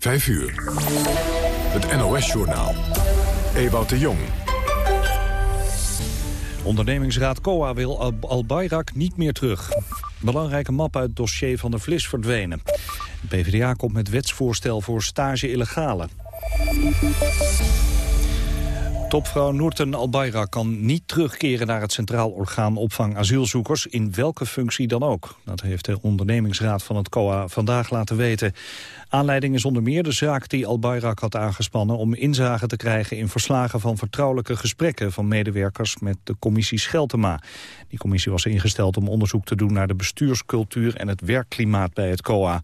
5 uur. Het NOS-journaal. Ewout de Jong. Ondernemingsraad COA wil Al-Bayrak niet meer terug. Belangrijke map uit het dossier van de Vlis verdwenen. PvdA komt met wetsvoorstel voor stage-illegale. Topvrouw Noorten Albayrak kan niet terugkeren naar het Centraal Orgaan Opvang Asielzoekers, in welke functie dan ook. Dat heeft de ondernemingsraad van het COA vandaag laten weten. Aanleiding is onder meer de zaak die Al-Bayrak had aangespannen... om inzage te krijgen in verslagen van vertrouwelijke gesprekken... van medewerkers met de commissie Scheltema. Die commissie was ingesteld om onderzoek te doen... naar de bestuurscultuur en het werkklimaat bij het COA.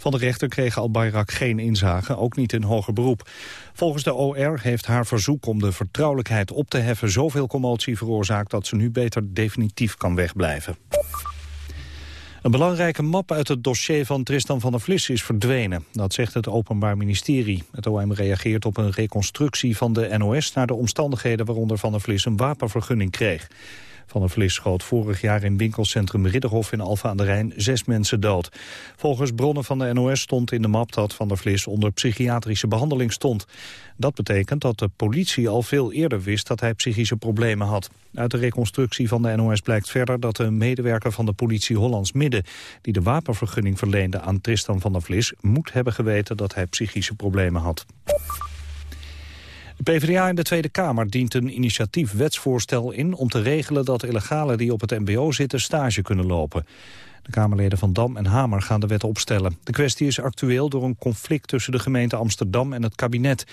Van de rechter kreeg Al-Bayrak geen inzage, ook niet in hoger beroep. Volgens de OR heeft haar verzoek om de vertrouwelijkheid op te heffen... zoveel commotie veroorzaakt dat ze nu beter definitief kan wegblijven. Een belangrijke map uit het dossier van Tristan van der Vlis is verdwenen. Dat zegt het Openbaar Ministerie. Het OM reageert op een reconstructie van de NOS... naar de omstandigheden waaronder van der Vlis een wapenvergunning kreeg. Van der Vlis schoot vorig jaar in winkelcentrum Ridderhof in Alfa aan de Rijn zes mensen dood. Volgens bronnen van de NOS stond in de map dat Van der Vlis onder psychiatrische behandeling stond. Dat betekent dat de politie al veel eerder wist dat hij psychische problemen had. Uit de reconstructie van de NOS blijkt verder dat de medewerker van de politie Hollands Midden... die de wapenvergunning verleende aan Tristan van der Vlis... moet hebben geweten dat hij psychische problemen had. De PvdA in de Tweede Kamer dient een initiatief wetsvoorstel in... om te regelen dat illegalen die op het mbo zitten stage kunnen lopen. De Kamerleden van Dam en Hamer gaan de wet opstellen. De kwestie is actueel door een conflict tussen de gemeente Amsterdam en het kabinet.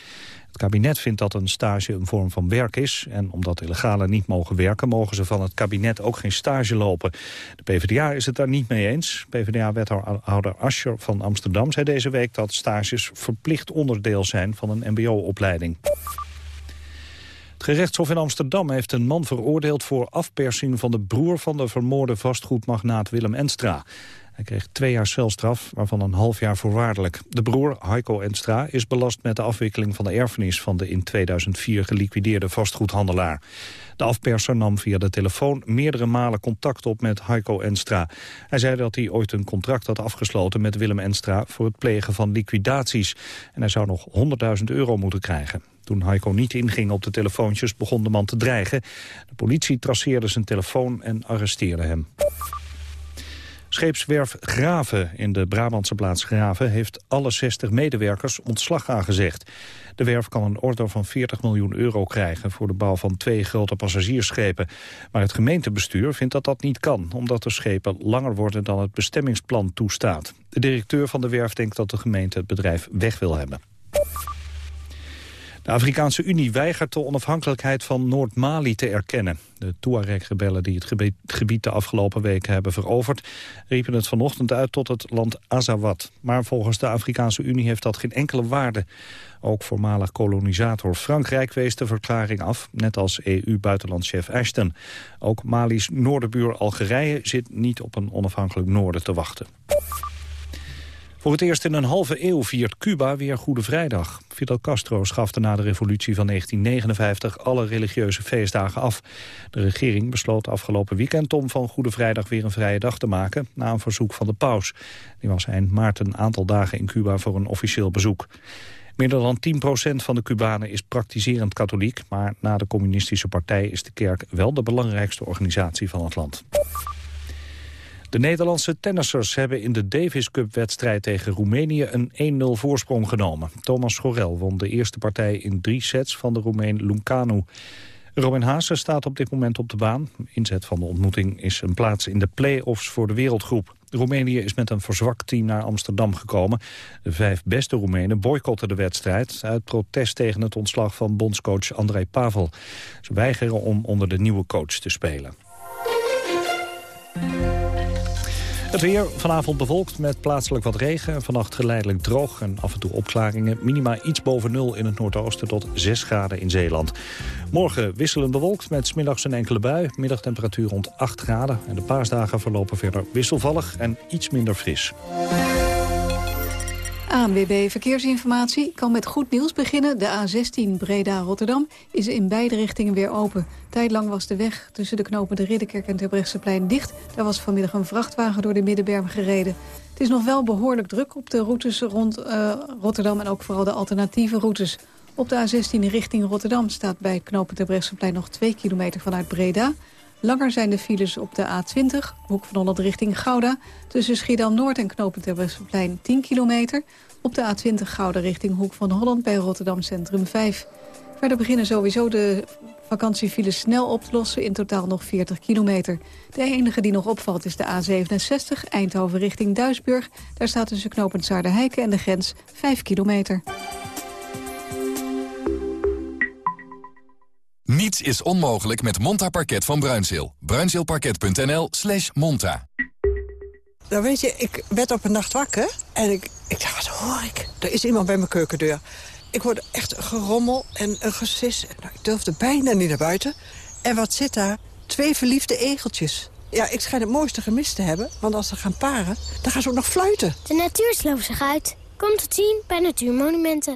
Het kabinet vindt dat een stage een vorm van werk is... en omdat illegalen niet mogen werken... mogen ze van het kabinet ook geen stage lopen. De PvdA is het daar niet mee eens. PvdA-wethouder Ascher van Amsterdam zei deze week... dat stages verplicht onderdeel zijn van een mbo-opleiding. Het gerechtshof in Amsterdam heeft een man veroordeeld voor afpersing van de broer van de vermoorde vastgoedmagnaat Willem Enstra. Hij kreeg twee jaar celstraf, waarvan een half jaar voorwaardelijk. De broer, Heiko Enstra, is belast met de afwikkeling van de erfenis... van de in 2004 geliquideerde vastgoedhandelaar. De afperser nam via de telefoon meerdere malen contact op met Heiko Enstra. Hij zei dat hij ooit een contract had afgesloten met Willem Enstra... voor het plegen van liquidaties. En hij zou nog 100.000 euro moeten krijgen. Toen Heiko niet inging op de telefoontjes begon de man te dreigen. De politie traceerde zijn telefoon en arresteerde hem. Scheepswerf Graven in de Brabantse plaats Graven... heeft alle 60 medewerkers ontslag aangezegd. De werf kan een order van 40 miljoen euro krijgen... voor de bouw van twee grote passagiersschepen. Maar het gemeentebestuur vindt dat dat niet kan... omdat de schepen langer worden dan het bestemmingsplan toestaat. De directeur van de werf denkt dat de gemeente het bedrijf weg wil hebben. De Afrikaanse Unie weigert de onafhankelijkheid van Noord-Mali te erkennen. De Tuareg-rebellen die het gebied de afgelopen weken hebben veroverd... riepen het vanochtend uit tot het land Azawad. Maar volgens de Afrikaanse Unie heeft dat geen enkele waarde. Ook voormalig kolonisator Frankrijk wees de verklaring af... net als EU-buitenlandchef Ashton. Ook Mali's noorderbuur Algerije zit niet op een onafhankelijk noorden te wachten. Voor het eerst in een halve eeuw viert Cuba weer Goede Vrijdag. Fidel Castro schafte na de revolutie van 1959 alle religieuze feestdagen af. De regering besloot afgelopen weekend om van Goede Vrijdag weer een vrije dag te maken... na een verzoek van de paus. Die was eind maart een aantal dagen in Cuba voor een officieel bezoek. Meer dan 10% van de Cubanen is praktiserend katholiek... maar na de communistische partij is de kerk wel de belangrijkste organisatie van het land. De Nederlandse tennissers hebben in de Davis Cup-wedstrijd tegen Roemenië een 1-0 voorsprong genomen. Thomas Schorel won de eerste partij in drie sets van de Roemeen Luncanu. Robin Haase staat op dit moment op de baan. Inzet van de ontmoeting is een plaats in de play-offs voor de wereldgroep. Roemenië is met een verzwakt team naar Amsterdam gekomen. De vijf beste Roemenen boycotten de wedstrijd... uit protest tegen het ontslag van bondscoach André Pavel. Ze weigeren om onder de nieuwe coach te spelen. Het weer vanavond bevolkt met plaatselijk wat regen. Vannacht geleidelijk droog en af en toe opklaringen. Minima iets boven nul in het noordoosten tot 6 graden in Zeeland. Morgen wisselend bewolkt met smiddags een enkele bui. Middagtemperatuur rond 8 graden. En de paasdagen verlopen verder wisselvallig en iets minder fris. ANWB Verkeersinformatie kan met goed nieuws beginnen. De A16 Breda-Rotterdam is in beide richtingen weer open. Tijdlang was de weg tussen de knopen de Ridderkerk en Terbrechtseplein dicht. Daar was vanmiddag een vrachtwagen door de Middenberm gereden. Het is nog wel behoorlijk druk op de routes rond uh, Rotterdam... en ook vooral de alternatieve routes. Op de A16 richting Rotterdam staat bij knopen Terbrechtseplein nog 2 kilometer vanuit Breda... Langer zijn de files op de A20, hoek van Holland richting Gouda... tussen Schiedam-Noord en knooppunt Terbrechtseplein 10 kilometer. Op de A20 Gouda richting Hoek van Holland bij Rotterdam Centrum 5. Verder beginnen sowieso de vakantiefiles snel op te lossen, in totaal nog 40 kilometer. De enige die nog opvalt is de A67, Eindhoven richting Duisburg. Daar staat tussen knooppunt Zaarderheiken en de grens 5 kilometer. Niets is onmogelijk met Monta Parket van Bruinzeel. Bruinzeelparket.nl slash monta. Nou weet je, ik werd op een nacht wakker en ik, ik dacht, wat hoor ik? Er is iemand bij mijn keukendeur. Ik hoorde echt een gerommel en een gesis. Nou, ik durfde bijna niet naar buiten. En wat zit daar? Twee verliefde egeltjes. Ja, ik schijn het mooiste gemist te hebben, want als ze gaan paren, dan gaan ze ook nog fluiten. De natuur sloopt zich uit. Komt het zien bij Natuurmonumenten.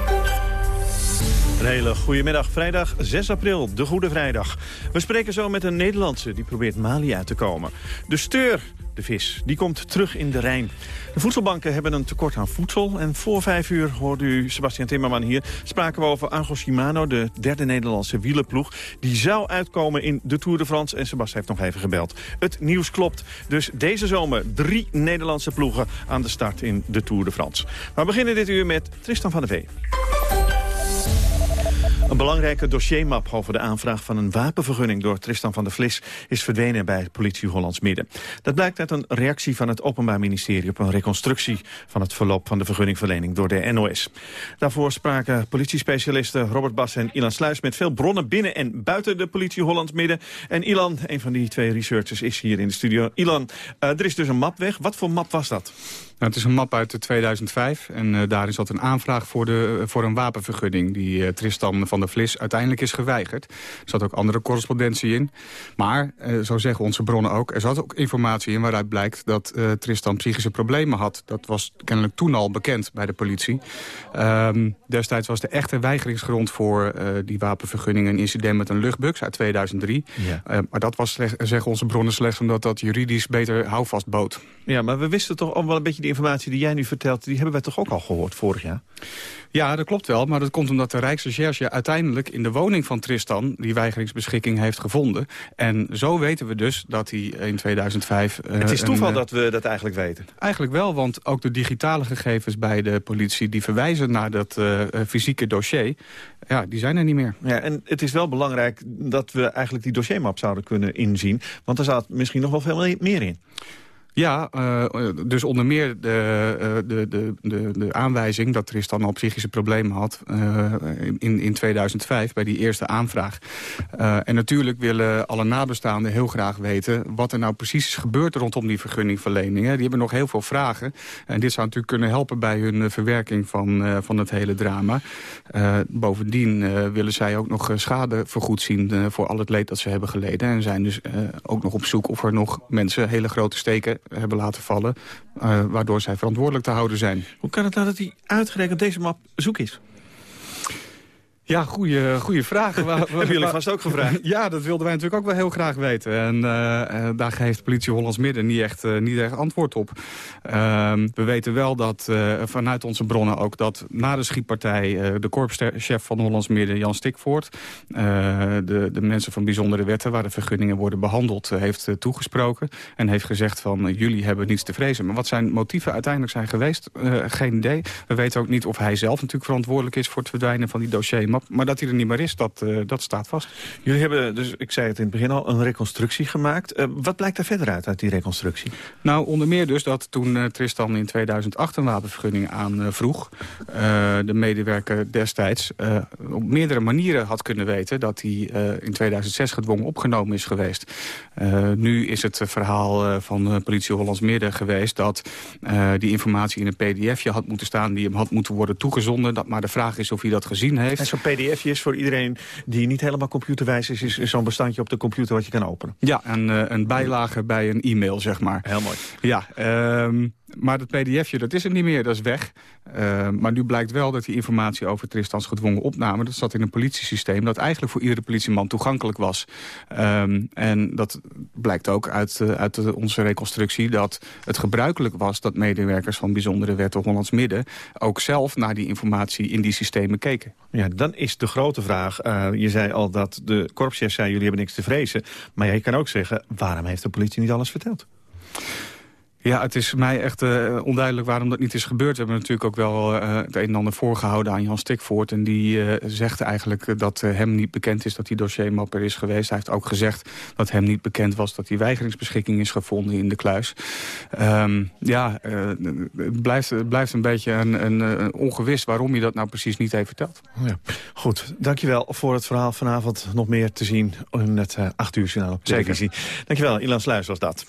Een hele goede middag, vrijdag 6 april, de Goede Vrijdag. We spreken zo met een Nederlandse die probeert Mali uit te komen. De steur, de vis, die komt terug in de Rijn. De voedselbanken hebben een tekort aan voedsel. En voor vijf uur hoorde u Sebastian Timmerman hier... spraken we over Argo Shimano, de derde Nederlandse wielerploeg. Die zou uitkomen in de Tour de France. En Sebastian heeft nog even gebeld. Het nieuws klopt. Dus deze zomer drie Nederlandse ploegen aan de start in de Tour de France. we beginnen dit uur met Tristan van der Vee. Een belangrijke dossiermap over de aanvraag van een wapenvergunning door Tristan van der Vlis is verdwenen bij politie Hollands Midden. Dat blijkt uit een reactie van het Openbaar Ministerie op een reconstructie van het verloop van de vergunningverlening door de NOS. Daarvoor spraken politiespecialisten Robert Bas en Ilan Sluis met veel bronnen binnen en buiten de politie Hollands Midden. En Ilan, een van die twee researchers, is hier in de studio. Ilan, uh, er is dus een map weg. Wat voor map was dat? Nou, het is een map uit 2005 en uh, daarin zat een aanvraag voor, de, voor een wapenvergunning... die uh, Tristan van der Vlis uiteindelijk is geweigerd. Er zat ook andere correspondentie in. Maar, zo zeggen onze bronnen ook, er zat ook informatie in... waaruit blijkt dat Tristan psychische problemen had. Dat was kennelijk toen al bekend bij de politie. Um, destijds was de echte weigeringsgrond voor die wapenvergunning... een incident met een luchtbux uit 2003. Ja. maar dat was, slecht, zeggen onze bronnen, slechts omdat dat juridisch beter houvast bood. Ja, maar we wisten toch al wel een beetje... Die informatie die jij nu vertelt, die hebben wij toch ook al gehoord vorig jaar? Ja, dat klopt wel. Maar dat komt omdat de Rijksrecherche uiteindelijk in de woning van Tristan... die weigeringsbeschikking heeft gevonden. En zo weten we dus dat hij in 2005... Uh, het is toeval een, dat we dat eigenlijk weten. Eigenlijk wel, want ook de digitale gegevens bij de politie... die verwijzen naar dat uh, fysieke dossier, ja, die zijn er niet meer. Ja, en het is wel belangrijk dat we eigenlijk die dossiermap zouden kunnen inzien. Want er staat misschien nog wel veel meer in. Ja, uh, dus onder meer de, uh, de, de, de, de aanwijzing dat Tristan al psychische problemen had uh, in, in 2005 bij die eerste aanvraag. en natuurlijk willen alle nabestaanden heel graag weten wat er nou precies is gebeurd rondom die vergunningverleningen. Die hebben nog heel veel vragen. En dit zou natuurlijk kunnen helpen bij hun verwerking van, van het hele drama. bovendien willen zij ook nog schade vergoed zien voor al het leed dat ze hebben geleden. En zijn dus ook nog op zoek of er nog mensen hele grote steken hebben laten vallen... Uh, waardoor zij verantwoordelijk te houden zijn. Hoe kan het nou dat hij uitgerekend deze map zoek is? Ja, goede, goede vraag. Hebben jullie vast ook gevraagd? Ja, dat wilden wij natuurlijk ook wel heel graag weten. En uh, daar geeft politie Hollands Midden niet echt, uh, niet echt antwoord op. Uh, we weten wel dat vanuit onze bronnen ook dat na de schietpartij... de korpschef van Hollands Midden, Jan Stikvoort... de, de mensen van bijzondere wetten waar de vergunningen worden behandeld... heeft toegesproken en heeft gezegd van jullie hebben niets te vrezen. Maar wat zijn motieven uiteindelijk zijn geweest, geen idee. We weten ook niet of hij zelf natuurlijk verantwoordelijk is voor het verdwijnen van die dossiermap Maar dat hij er niet meer is, dat, dat staat vast. Jullie hebben, dus ik zei het in het begin al, een reconstructie gemaakt. wat blijkt er verder uit, uit die reconstructie? Nou, onder meer dus dat toen Tristan in 2008 een wapenvergunning aanvroeg... de medewerker destijds op meerdere manieren had kunnen weten... dat hij in 2006 gedwongen opgenomen is geweest. nu is het verhaal van politie Hollands Midden geweest... dat die informatie in een pdfje had moeten staan... die hem had moeten worden toegezonden. Dat maar de vraag is of hij dat gezien heeft. En zo'n pdfje is voor iedereen die niet helemaal computerwijs is... is zo'n bestandje op de computer wat je kan openen. Ja, een, eh, een bijlage bij een e-mail, zeg maar. Heel mooi. Ja, um, maar dat pdfje, dat is er niet meer, dat is weg. Uh, maar nu blijkt wel dat die informatie over Tristans gedwongen opname... dat zat in een politiesysteem dat eigenlijk voor iedere politieman toegankelijk was. Um, en dat blijkt ook uit, uh, uit onze reconstructie... dat het gebruikelijk was dat medewerkers van bijzondere wetten Hollands Midden... ook zelf naar die informatie in die systemen keken. Ja, dan is de grote vraag... Uh, je zei al dat de korpschef zei, jullie hebben niks te vrezen. Maar ja, je kan ook zeggen, waarom heeft de politie niet alles verteld? Ja, het is mij echt uh, onduidelijk waarom dat niet is gebeurd. We hebben natuurlijk ook wel uh, het een en ander voorgehouden aan Jan Stikvoort. En die uh, zegt eigenlijk dat hem niet bekend is dat die dossiermapper is geweest. Hij heeft ook gezegd dat hem niet bekend was dat die weigeringsbeschikking is gevonden in de kluis. Um, ja, het blijft, het blijft een beetje een, een, een, ongewis waarom je dat nou precies niet heeft verteld. Ja. Goed, dankjewel voor het verhaal vanavond nog meer te zien in het 8 uur journaal op televisie. Dankjewel, Ilan Sluis was dat.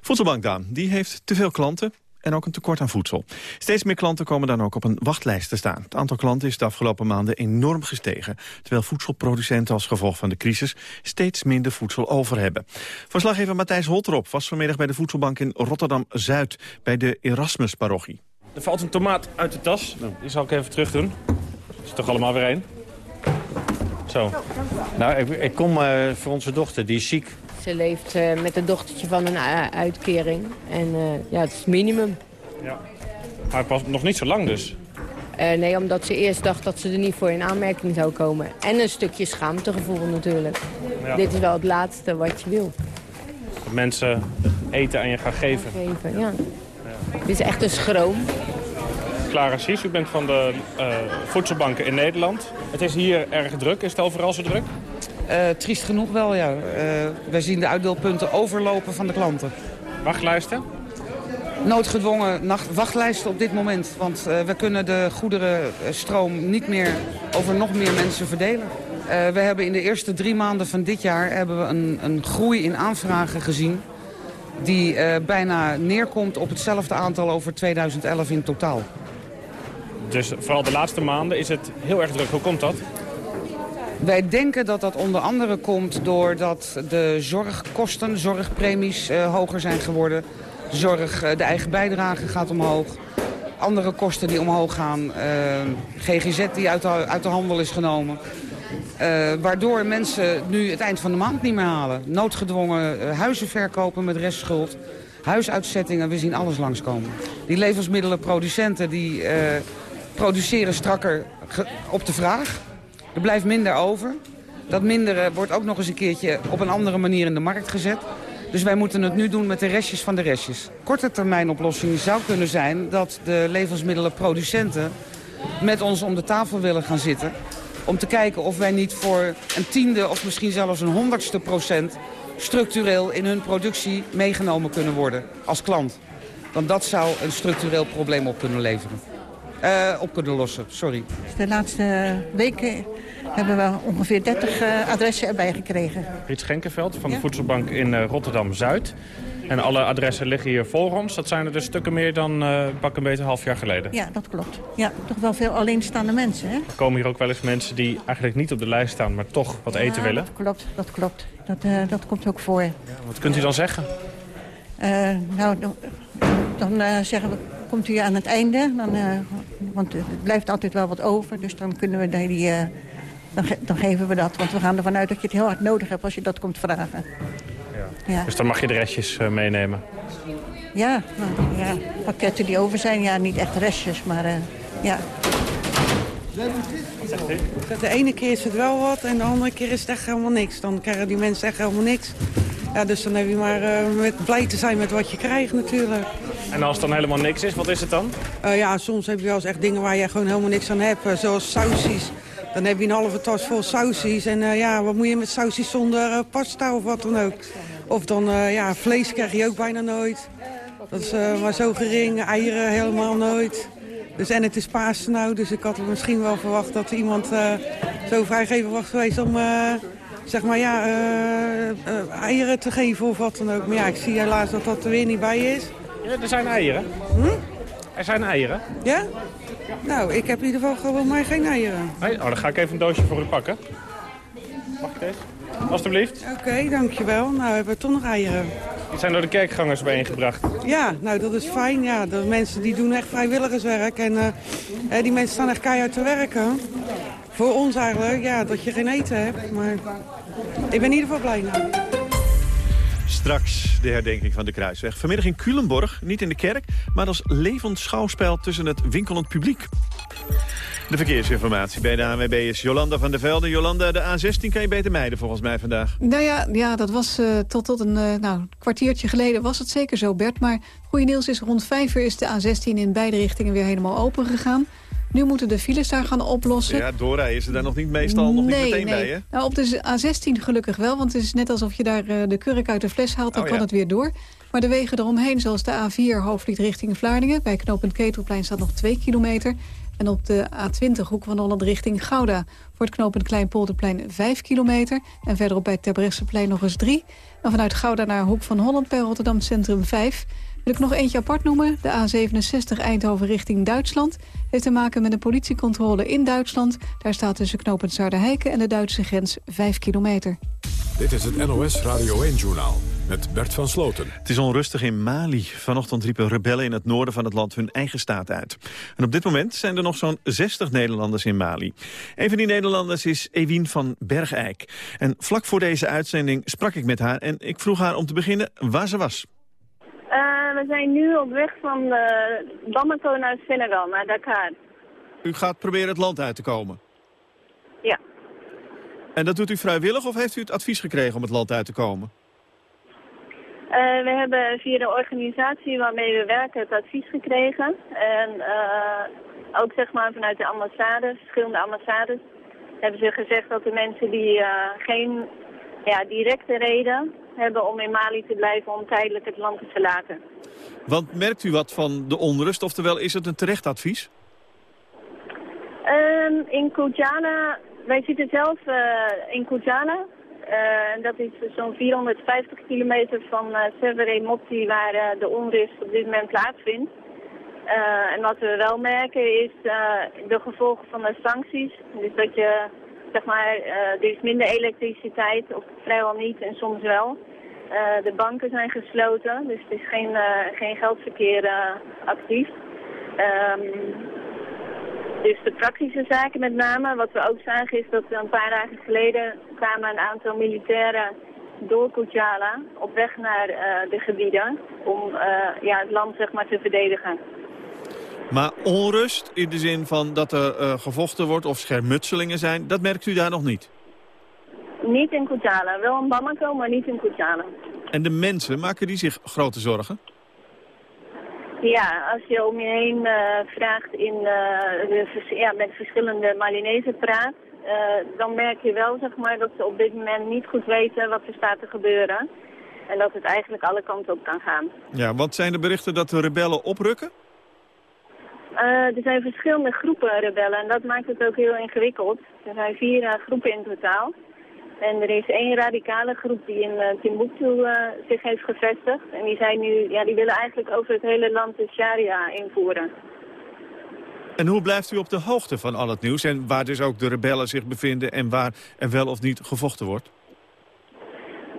Voedselbank Daan, die heeft te veel klanten en ook een tekort aan voedsel. Steeds meer klanten komen dan ook op een wachtlijst te staan. Het aantal klanten is de afgelopen maanden enorm gestegen... terwijl voedselproducenten als gevolg van de crisis steeds minder voedsel over hebben. Verslaggever Matthijs Holterop was vanmiddag bij de voedselbank in Rotterdam-Zuid... bij de Erasmus-parochie. Er valt een tomaat uit de tas. Nou, die zal ik even terug doen. Is er toch allemaal weer één? Zo. Nou, ik, ik kom uh, voor onze dochter, die is ziek. Ze leeft uh, met een dochtertje van een uitkering. En uh, ja, het is minimum. Ja. Maar het was nog niet zo lang dus? Uh, nee, omdat ze eerst dacht dat ze er niet voor in aanmerking zou komen. En een stukje schaamtegevoel natuurlijk. Ja. Dit is wel het laatste wat je wil. Dat mensen eten aan je gaan geven. geven ja. ja. Dit is echt een schroom. Clara Sies, u bent van de voedselbanken in Nederland. Het is hier erg druk. Is het overal zo druk? Uh, triest genoeg wel, ja. Uh, wij zien de uitdeelpunten overlopen van de klanten. Wachtlijsten? Noodgedwongen nacht, wachtlijsten op dit moment. Want uh, we kunnen de goederenstroom niet meer over nog meer mensen verdelen. we hebben in de eerste drie maanden van dit jaar hebben we een, een groei in aanvragen gezien... die bijna neerkomt op hetzelfde aantal over 2011 in totaal. Dus vooral de laatste maanden is het heel erg druk. Hoe komt dat? Wij denken dat dat onder andere komt doordat de zorgkosten, zorgpremies uh, hoger zijn geworden. Zorg, uh, de eigen bijdrage gaat omhoog. Andere kosten die omhoog gaan. Uh, GGZ die uit de, uit de handel is genomen. waardoor mensen nu het eind van de maand niet meer halen. Noodgedwongen huizen verkopen met restschuld. Huisuitzettingen, we zien alles langskomen. Die levensmiddelenproducenten die produceren strakker op de vraag. Er blijft minder over. Dat mindere wordt ook nog eens een keertje op een andere manier in de markt gezet. Dus wij moeten het nu doen met de restjes van de restjes. Korte termijn oplossing zou kunnen zijn dat de levensmiddelenproducenten met ons om de tafel willen gaan zitten. Om te kijken of wij niet voor een tiende of misschien zelfs een honderdste procent structureel in hun productie meegenomen kunnen worden als klant. Want dat zou een structureel probleem op kunnen leveren. Uh, op kunnen lossen, sorry. De laatste weken hebben we ongeveer 30 uh, adressen erbij gekregen. Rits Schenkenveld van de Voedselbank in uh, Rotterdam-Zuid. En alle adressen liggen hier voor ons. Dat zijn er dus stukken meer dan uh, pak een beetje een half jaar geleden. Ja, dat klopt. Ja, toch wel veel alleenstaande mensen. Hè? Er komen hier ook wel eens mensen die eigenlijk niet op de lijst staan... maar toch wat ja, eten willen. dat klopt. Dat klopt. Dat, uh, dat komt ook voor. Ja, wat kunt u dan zeggen? Uh, nou, dan, dan zeggen we komt u aan het einde. Dan, uh, want er blijft altijd wel wat over. Dus dan kunnen we die... Uh, dan, ge dan, geven we dat. Want we gaan ervan uit dat je het heel hard nodig hebt als je dat komt vragen. Ja. ja. Dus dan mag je de restjes uh, meenemen? Ja, nou, ja, pakketten die over zijn. Ja, niet echt restjes, maar ja. De ene keer is het wel wat en de andere keer is het echt helemaal niks. Dan krijgen die mensen echt helemaal niks. Ja, dus dan heb je maar uh, met blij te zijn met wat je krijgt natuurlijk. En als het dan helemaal niks is, wat is het dan? Uh, ja, soms heb je wel eens echt dingen waar je gewoon helemaal niks aan hebt. Uh, zoals sausjes, Dan heb je een halve tas vol sausjes. En eh, ja, wat moet je met sausjes zonder pasta of wat dan ook. Of dan, ja, vlees krijg je ook bijna nooit. Dat is maar zo gering, eieren helemaal nooit. Dus, en het is Pasen nou, dus ik had misschien wel verwacht dat iemand zo vrijgeven was geweest om zeg maar, ja, eieren te geven of wat dan ook. Maar ja, ik zie helaas dat dat er weer niet bij is. Ja, er zijn eieren. Hm? Er zijn eieren. Ja? Nou, ik heb in ieder geval gewoon maar geen eieren. Nee? Oh, dan ga ik even een doosje voor u pakken. Mag ik deze? Alsjeblieft. Oké, dankjewel. Nou, hebben we toch nog eieren. Die zijn door de kerkgangers bijeengebracht. Ja, nou dat is fijn. Ja, de mensen die doen echt vrijwilligerswerk. En uh, die mensen staan echt keihard te werken. Voor ons eigenlijk, ja, dat je geen eten hebt. Maar ik ben in ieder geval blij nou. Straks de herdenking van de Kruisweg. Vanmiddag in Culemborg, niet in de kerk, maar als levend schouwspel tussen het winkelend publiek. De verkeersinformatie bij de ANWB is Jolanda van der Velde. Jolanda, de A16 kan je beter mijden volgens mij vandaag. Nou ja, ja dat was uh, tot, tot een uh, nou, kwartiertje geleden was het zeker zo, Bert. Maar goede nieuws is, rond 5 uur is de A16 in beide richtingen weer helemaal open gegaan. Nu moeten de files daar gaan oplossen. Ja, doorrijden is er daar nog niet meestal nog nee, niet meteen nee. bij, hè? Nou, op de A16 gelukkig wel, want het is net alsof je daar uh, de kurk uit de fles haalt. Dan Oh, kan ja. het weer door. Maar de wegen eromheen, zoals de A4 hoofdvliet richting Vlaardingen... bij knooppunt Ketelplein staat nog 2 kilometer. En op de A20 hoek van Holland richting Gouda... voor het knooppunt Kleinpolderplein 5 kilometer. En verderop bij het Terbrechtseplein nog eens 3. En vanuit Gouda naar Hoek van Holland bij Rotterdam Centrum 5... Wil ik nog eentje apart noemen. De A67 Eindhoven richting Duitsland. Heeft te maken met een politiecontrole in Duitsland. Daar staat tussen knooppunt Zuiderheiken en de Duitse grens 5 kilometer. Dit is het NOS Radio 1-journaal met Bert van Sloten. Het is onrustig in Mali. Vanochtend riepen rebellen in het noorden van het land hun eigen staat uit. En op dit moment zijn er nog zo'n 60 Nederlanders in Mali. Een van die Nederlanders is Ewien van Bergijk. En vlak voor deze uitzending sprak ik met haar en ik vroeg haar om te beginnen waar ze was. Uh, we zijn nu op weg van uh, Bamako naar Senegal, naar Dakar. U gaat proberen het land uit te komen? Ja. En dat doet u vrijwillig of heeft u het advies gekregen om het land uit te komen? Uh, we hebben via de organisatie waarmee we werken het advies gekregen. En ook zeg maar vanuit de ambassades, verschillende ambassades, hebben ze gezegd dat de mensen die geen ja, directe reden hebben om in Mali te blijven om tijdelijk het land te verlaten. Want merkt u wat van de onrust, oftewel is het een terecht advies? Um, in Koujala, wij zitten zelf uh, in Koujala. Uh, dat is zo'n 450 kilometer van uh, Severe Motti waar uh, de onrust op dit moment plaatsvindt. En wat we wel merken is de gevolgen van de sancties. Dus dat je, zeg maar, uh, er is minder elektriciteit, of vrijwel niet en soms wel. Uh, de banken zijn gesloten, dus het is geen, uh, geen geldverkeer actief. Um, dus de praktische zaken met name, wat we ook zagen is dat we een paar dagen geleden kwamen een aantal militairen door Kujala op weg naar de gebieden om ja, het land zeg maar, te verdedigen. Maar onrust in de zin van dat er uh, gevochten wordt of schermutselingen zijn, dat merkt u daar nog niet? Niet in Kujala. Wel in Bamako, maar niet in Kujala. En de mensen, maken die zich grote zorgen? Ja, als je om je heen uh, vraagt in, uh, de, ja, met verschillende Malinezen praat, dan merk je wel zeg maar, dat ze op dit moment niet goed weten wat er staat te gebeuren. En dat het eigenlijk alle kanten op kan gaan. Ja, wat zijn de berichten dat de rebellen oprukken? Er zijn verschillende groepen rebellen en dat maakt het ook heel ingewikkeld. Er zijn vier groepen in totaal. En er is één radicale groep die in uh, Timbuktu zich heeft gevestigd. En die, zijn nu, ja, die willen eigenlijk over het hele land de sharia invoeren. En hoe blijft u op de hoogte van al het nieuws? En waar dus ook de rebellen zich bevinden en waar er wel of niet gevochten wordt?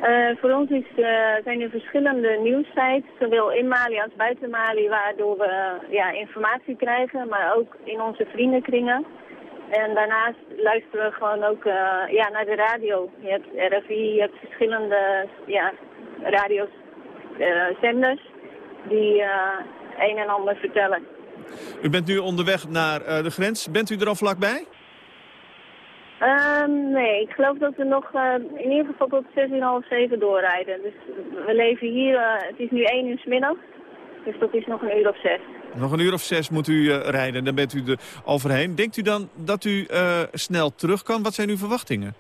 Uh, voor ons is, zijn er verschillende nieuwssites, zowel in Mali als buiten Mali, waardoor we ja, informatie krijgen, maar ook in onze vriendenkringen. En daarnaast luisteren we gewoon ook ja, naar de radio. Je hebt RFI, je hebt verschillende ja, radiozenders die een en ander vertellen. U bent nu onderweg naar de grens. Bent u er al vlakbij? Um, nee, ik geloof dat we nog uh, in ieder geval tot 6 uur half 7 doorrijden. Dus we leven hier, uh, het is nu 1 uur 's middag, dus dat is nog een uur of 6. Nog een uur of zes moet u eh, rijden, dan bent u er overheen. Denkt u dan dat u eh, snel terug kan? Wat zijn uw verwachtingen?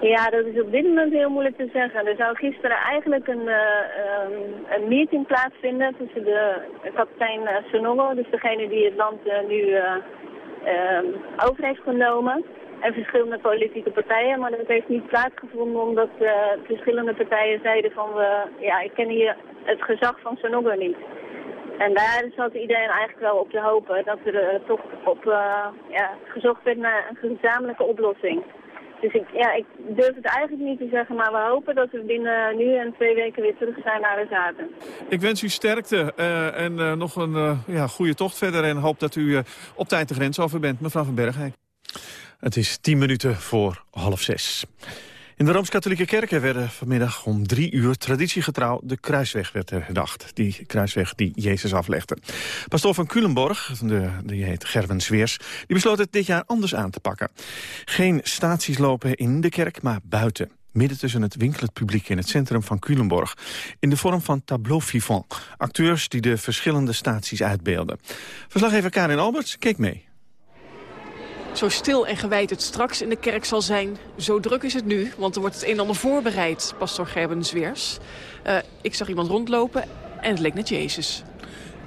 Ja, dat is op dit moment heel moeilijk te zeggen. Er zou gisteren eigenlijk een, uh, een meeting plaatsvinden tussen de kapitein uh, dus degene die het land uh, nu over heeft genomen, en verschillende politieke partijen. Maar dat heeft niet plaatsgevonden omdat verschillende partijen zeiden van, we, ja, ik ken hier het gezag van Sonogo niet. En daar zat iedereen eigenlijk wel op te hopen dat er toch op ja, gezocht werd naar een gezamenlijke oplossing. Dus ik, ja, ik durf het eigenlijk niet te zeggen, maar we hopen dat we binnen nu en twee weken weer terug zijn naar de zaten. Ik wens u sterkte uh, en uh, nog een uh, ja, goede tocht verder en hoop dat u op tijd de grens over bent. Mevrouw van Bergijk. Het is tien minuten voor half zes. In de Rooms-Katholieke Kerken werden vanmiddag om drie uur traditiegetrouw de kruisweg werd herdacht. Die kruisweg die Jezus aflegde. Pastoor van Culemborg, de, die heet Gerwen Zweers, die besloot het dit jaar anders aan te pakken. Geen staties lopen in de kerk, maar buiten. Midden tussen het winkelend publiek in het centrum van Culemborg. In de vorm van tableau vivant. Acteurs die de verschillende staties uitbeelden. Verslaggever Karin Alberts keek mee. Zo stil en gewijd het straks in de kerk zal zijn, zo druk is het nu. Want er wordt het een en ander voorbereid, pastor Gerben Zweers. Uh, ik zag iemand rondlopen en het leek net Jezus.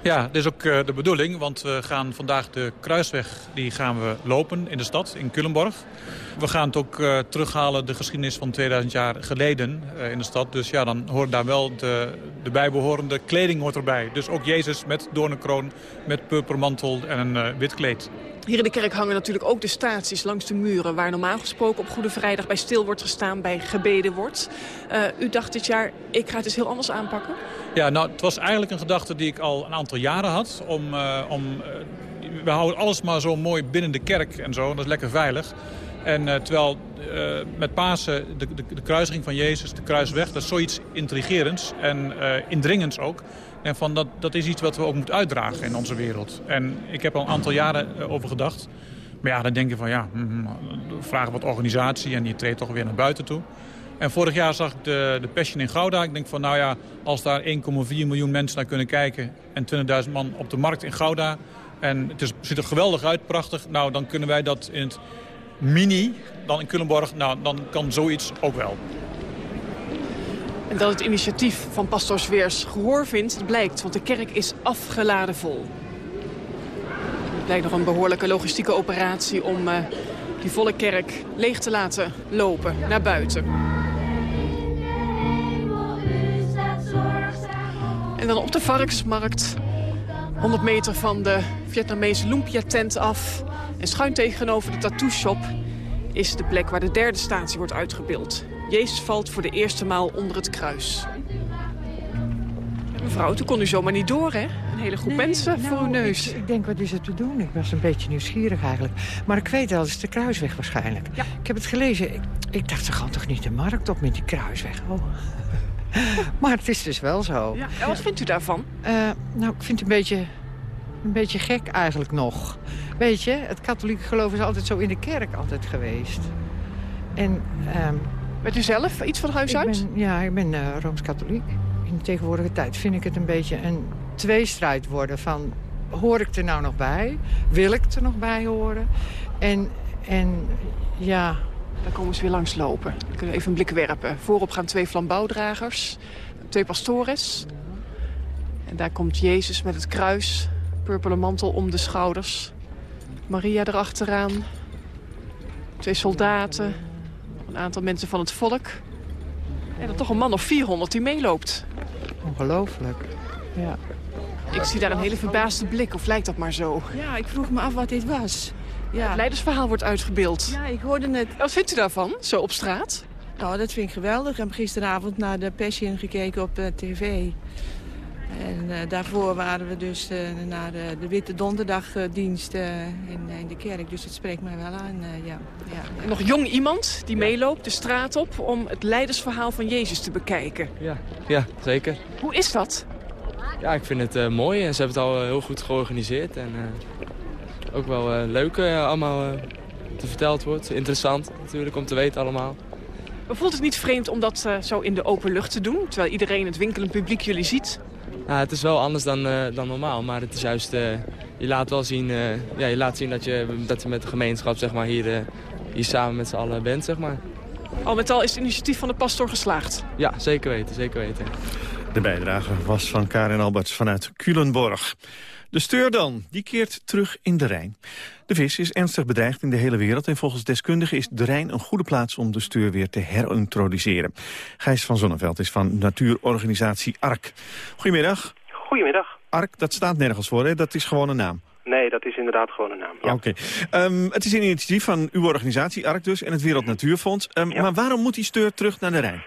Ja, dat is ook uh, de bedoeling, want we gaan vandaag de kruisweg die gaan we lopen in de stad, in Culemborg. We gaan het ook uh, terughalen, de geschiedenis van 2000 jaar geleden in de stad. Dus ja, dan hoort daar wel de, de bijbehorende kleding hoort erbij. Dus ook Jezus met doornenkroon, met purpermantel en een wit kleed. Hier in de kerk hangen natuurlijk ook de staties langs de muren... waar normaal gesproken op Goede Vrijdag bij stil wordt gestaan, bij gebeden wordt. Uh, u dacht dit jaar, ik ga het eens heel anders aanpakken? Ja, nou, het was eigenlijk een gedachte die ik al een aantal jaren had. Om, uh, om, uh, we houden alles maar zo mooi binnen de kerk en zo, en dat is lekker veilig. En terwijl met Pasen de, de, de, kruising van Jezus, de kruisweg, dat is zoiets intrigerends en indringends ook. En van dat, dat is iets wat we ook moeten uitdragen in onze wereld. En ik heb al een aantal jaren over gedacht. Maar ja, dan denk je van ja, mm, vragen wat organisatie en je treedt toch weer naar buiten toe. En vorig jaar zag ik de, de Passion in Gouda. Ik denk van nou ja, als daar 1,4 miljoen mensen naar kunnen kijken... en 20.000 man op de markt in Gouda... en het, is, ziet er geweldig uit, prachtig... nou dan kunnen wij dat in het mini, dan in Culemborg... nou dan kan zoiets ook wel. En dat het initiatief van Pastor Zweers gehoor vindt, blijkt. Want de kerk is afgeladen vol. Het blijkt nog een behoorlijke logistieke operatie om uh, die volle kerk leeg te laten lopen naar buiten. En dan op de Varksmarkt, 100 meter van de Vietnamese Lumpia-tent af... en schuin tegenover de tattoo-shop is de plek waar de derde statie wordt uitgebeeld. Jezus valt voor de eerste maal onder het kruis. Mevrouw, toen kon u zomaar niet door, hè? Een hele groep nee, mensen nou, voor uw neus. Ik, ik, denk, wat is er te doen? Ik was een beetje nieuwsgierig eigenlijk. Maar ik weet wel, het is de kruisweg waarschijnlijk. Ja. Ik heb het gelezen. Ik, ik, dacht, ze gaan toch niet de markt op met die kruisweg? Oh. maar het is dus wel zo. Ja. En wat vindt u daarvan? Uh, nou, ik vind het een beetje, een beetje gek eigenlijk nog. Weet je, het katholieke geloof is altijd zo in de kerk altijd geweest. En... Um, Bent u zelf iets van huis uit? Ben, ja, ik ben uh, Rooms-Katholiek. In de tegenwoordige tijd vind ik het een beetje een tweestrijd worden van... hoor ik er nou nog bij? Wil ik er nog bij horen? En, en ja... Dan komen ze weer langslopen. Dan kunnen we even een blik werpen. Voorop gaan twee flambouwdragers, twee pastores. En daar komt Jezus met het kruis, purperen mantel om de schouders. Maria erachteraan. Twee soldaten een aantal mensen van het volk. En dan toch een man of 400 die meeloopt. Ongelooflijk, ja. Ik zie daar een hele verbaasde blik, of lijkt dat maar zo? Ja, ik vroeg me af wat dit was. Ja. Het leidersverhaal wordt uitgebeeld. Ja, ik hoorde het. Wat vindt u daarvan, zo op straat? Nou, dat vind ik geweldig. Ik heb gisteravond naar de Passion gekeken op uh, tv. En uh, daarvoor waren we dus uh, naar de, de Witte Donderdagdienst uh, in, in, de kerk. Dus het spreekt mij wel aan, ja. ja. Nog jong iemand die meeloopt de straat op om het leidersverhaal van Jezus te bekijken. Ja, ja zeker. Hoe is dat? Ja, ik vind het mooi en ze hebben het al heel goed georganiseerd. En ook wel leuk allemaal te verteld wordt. Interessant natuurlijk om te weten allemaal. Maar voelt het niet vreemd om dat zo in de open lucht te doen? Terwijl iedereen, het winkelend publiek, jullie ziet? Nou, het is wel anders dan, eh, dan normaal, maar het is juist, eh, je laat wel zien, eh, ja, je laat zien dat je, dat je met de gemeenschap zeg maar, hier, hier samen met z'n allen bent. Zeg maar. Al met al is het initiatief van de pastoor geslaagd. Ja, zeker weten, zeker weten. De bijdrage was van Karin Alberts vanuit Culemborg. De steur dan, die keert terug in de Rijn. De vis is ernstig bedreigd in de hele wereld... en volgens deskundigen is de Rijn een goede plaats om de steur weer te herintroduceren. Gijs van Zonneveld is van natuurorganisatie ARK. Goedemiddag. Goedemiddag. ARK, dat staat nergens voor, hè? Dat is gewoon een naam. Nee, dat is inderdaad gewoon een naam. Ja. Oké. Ehm, het is een initiatief van uw organisatie, ARK dus, en het Wereld Natuurfonds. Ehm, Maar waarom moet die steur terug naar de Rijn?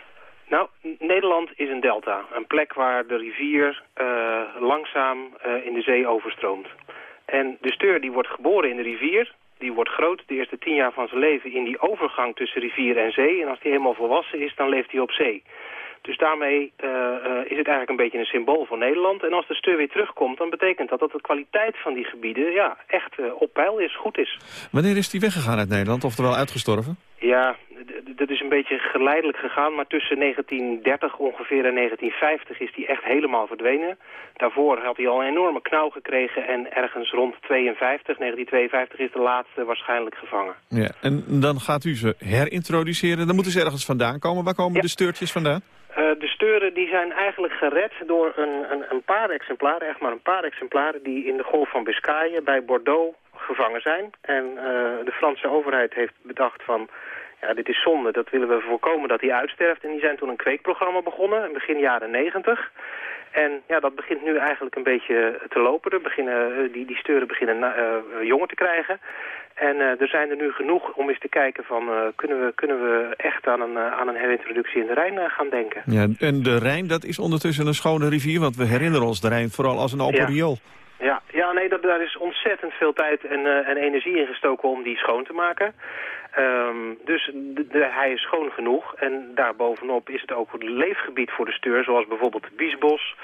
Nou, Nederland is een delta. Een plek waar de rivier uh, langzaam uh, in de zee overstroomt. En de steur die wordt geboren in de rivier, die wordt groot de eerste tien jaar van zijn leven in die overgang tussen rivier en zee. En als die helemaal volwassen is, dan leeft hij op zee. Dus daarmee uh, uh, is het eigenlijk een beetje een symbool voor Nederland. En als de steur weer terugkomt, dan betekent dat dat de kwaliteit van die gebieden ja, echt uh, op peil is, goed is. Wanneer is die weggegaan uit Nederland, oftewel uitgestorven? Ja, dat is een beetje geleidelijk gegaan, maar tussen 1930 ongeveer en 1950 is die echt helemaal verdwenen. Daarvoor had hij al een enorme knauw gekregen en ergens rond 52, 1952 is de laatste waarschijnlijk gevangen. Ja, en dan gaat u ze herintroduceren, dan moeten ze ergens vandaan komen. Waar komen ja. de steurtjes vandaan? Uh, de steuren die zijn eigenlijk gered door een, een, een paar exemplaren, echt maar een paar exemplaren, die in de golf van Biscayen bij Bordeaux gevangen zijn. En uh, de Franse overheid heeft bedacht van, ja, dit is zonde, dat willen we voorkomen dat hij uitsterft. En die zijn toen een kweekprogramma begonnen, begin jaren negentig. En ja, dat begint nu eigenlijk een beetje te lopen. Er beginnen, die, die steuren beginnen uh, jongen te krijgen. En uh, er zijn er nu genoeg om eens te kijken van... Uh, kunnen, we, kunnen we echt aan een, aan een herintroductie in de Rijn gaan denken. Ja, en de Rijn, dat is ondertussen een schone rivier... want we herinneren ons de Rijn vooral als een open ja. riool. Ja, ja nee, dat, daar is ontzettend veel tijd en, en energie in gestoken om die schoon te maken. Um, dus de, de, hij is schoon genoeg. En daarbovenop is het ook leefgebied voor de steur... zoals bijvoorbeeld het Biesbos,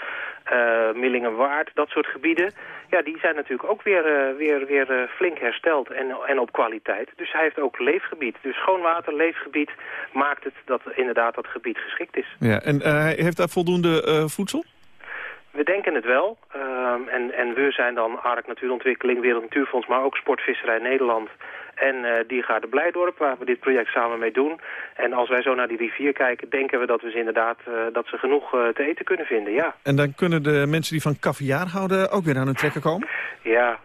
uh, Millingenwaard, dat soort gebieden. Ja, die zijn natuurlijk ook weer, uh, weer, weer uh, flink hersteld en, en op kwaliteit. Dus hij heeft ook leefgebied. Dus schoon water, leefgebied, maakt het dat inderdaad dat gebied geschikt is. Ja, en heeft daar voldoende voedsel? We denken het wel. Um, en, en we zijn dan ARK Natuurontwikkeling, Wereld Natuurfonds, maar ook Sportvisserij Nederland... En uh, die gaat de Blijdorp, waar we dit project samen mee doen. En als wij zo naar die rivier kijken, denken we dat we ze inderdaad uh, dat ze genoeg uh, te eten kunnen vinden, ja. En dan kunnen de mensen die van caviar houden ook weer aan hun trekken komen? Ja,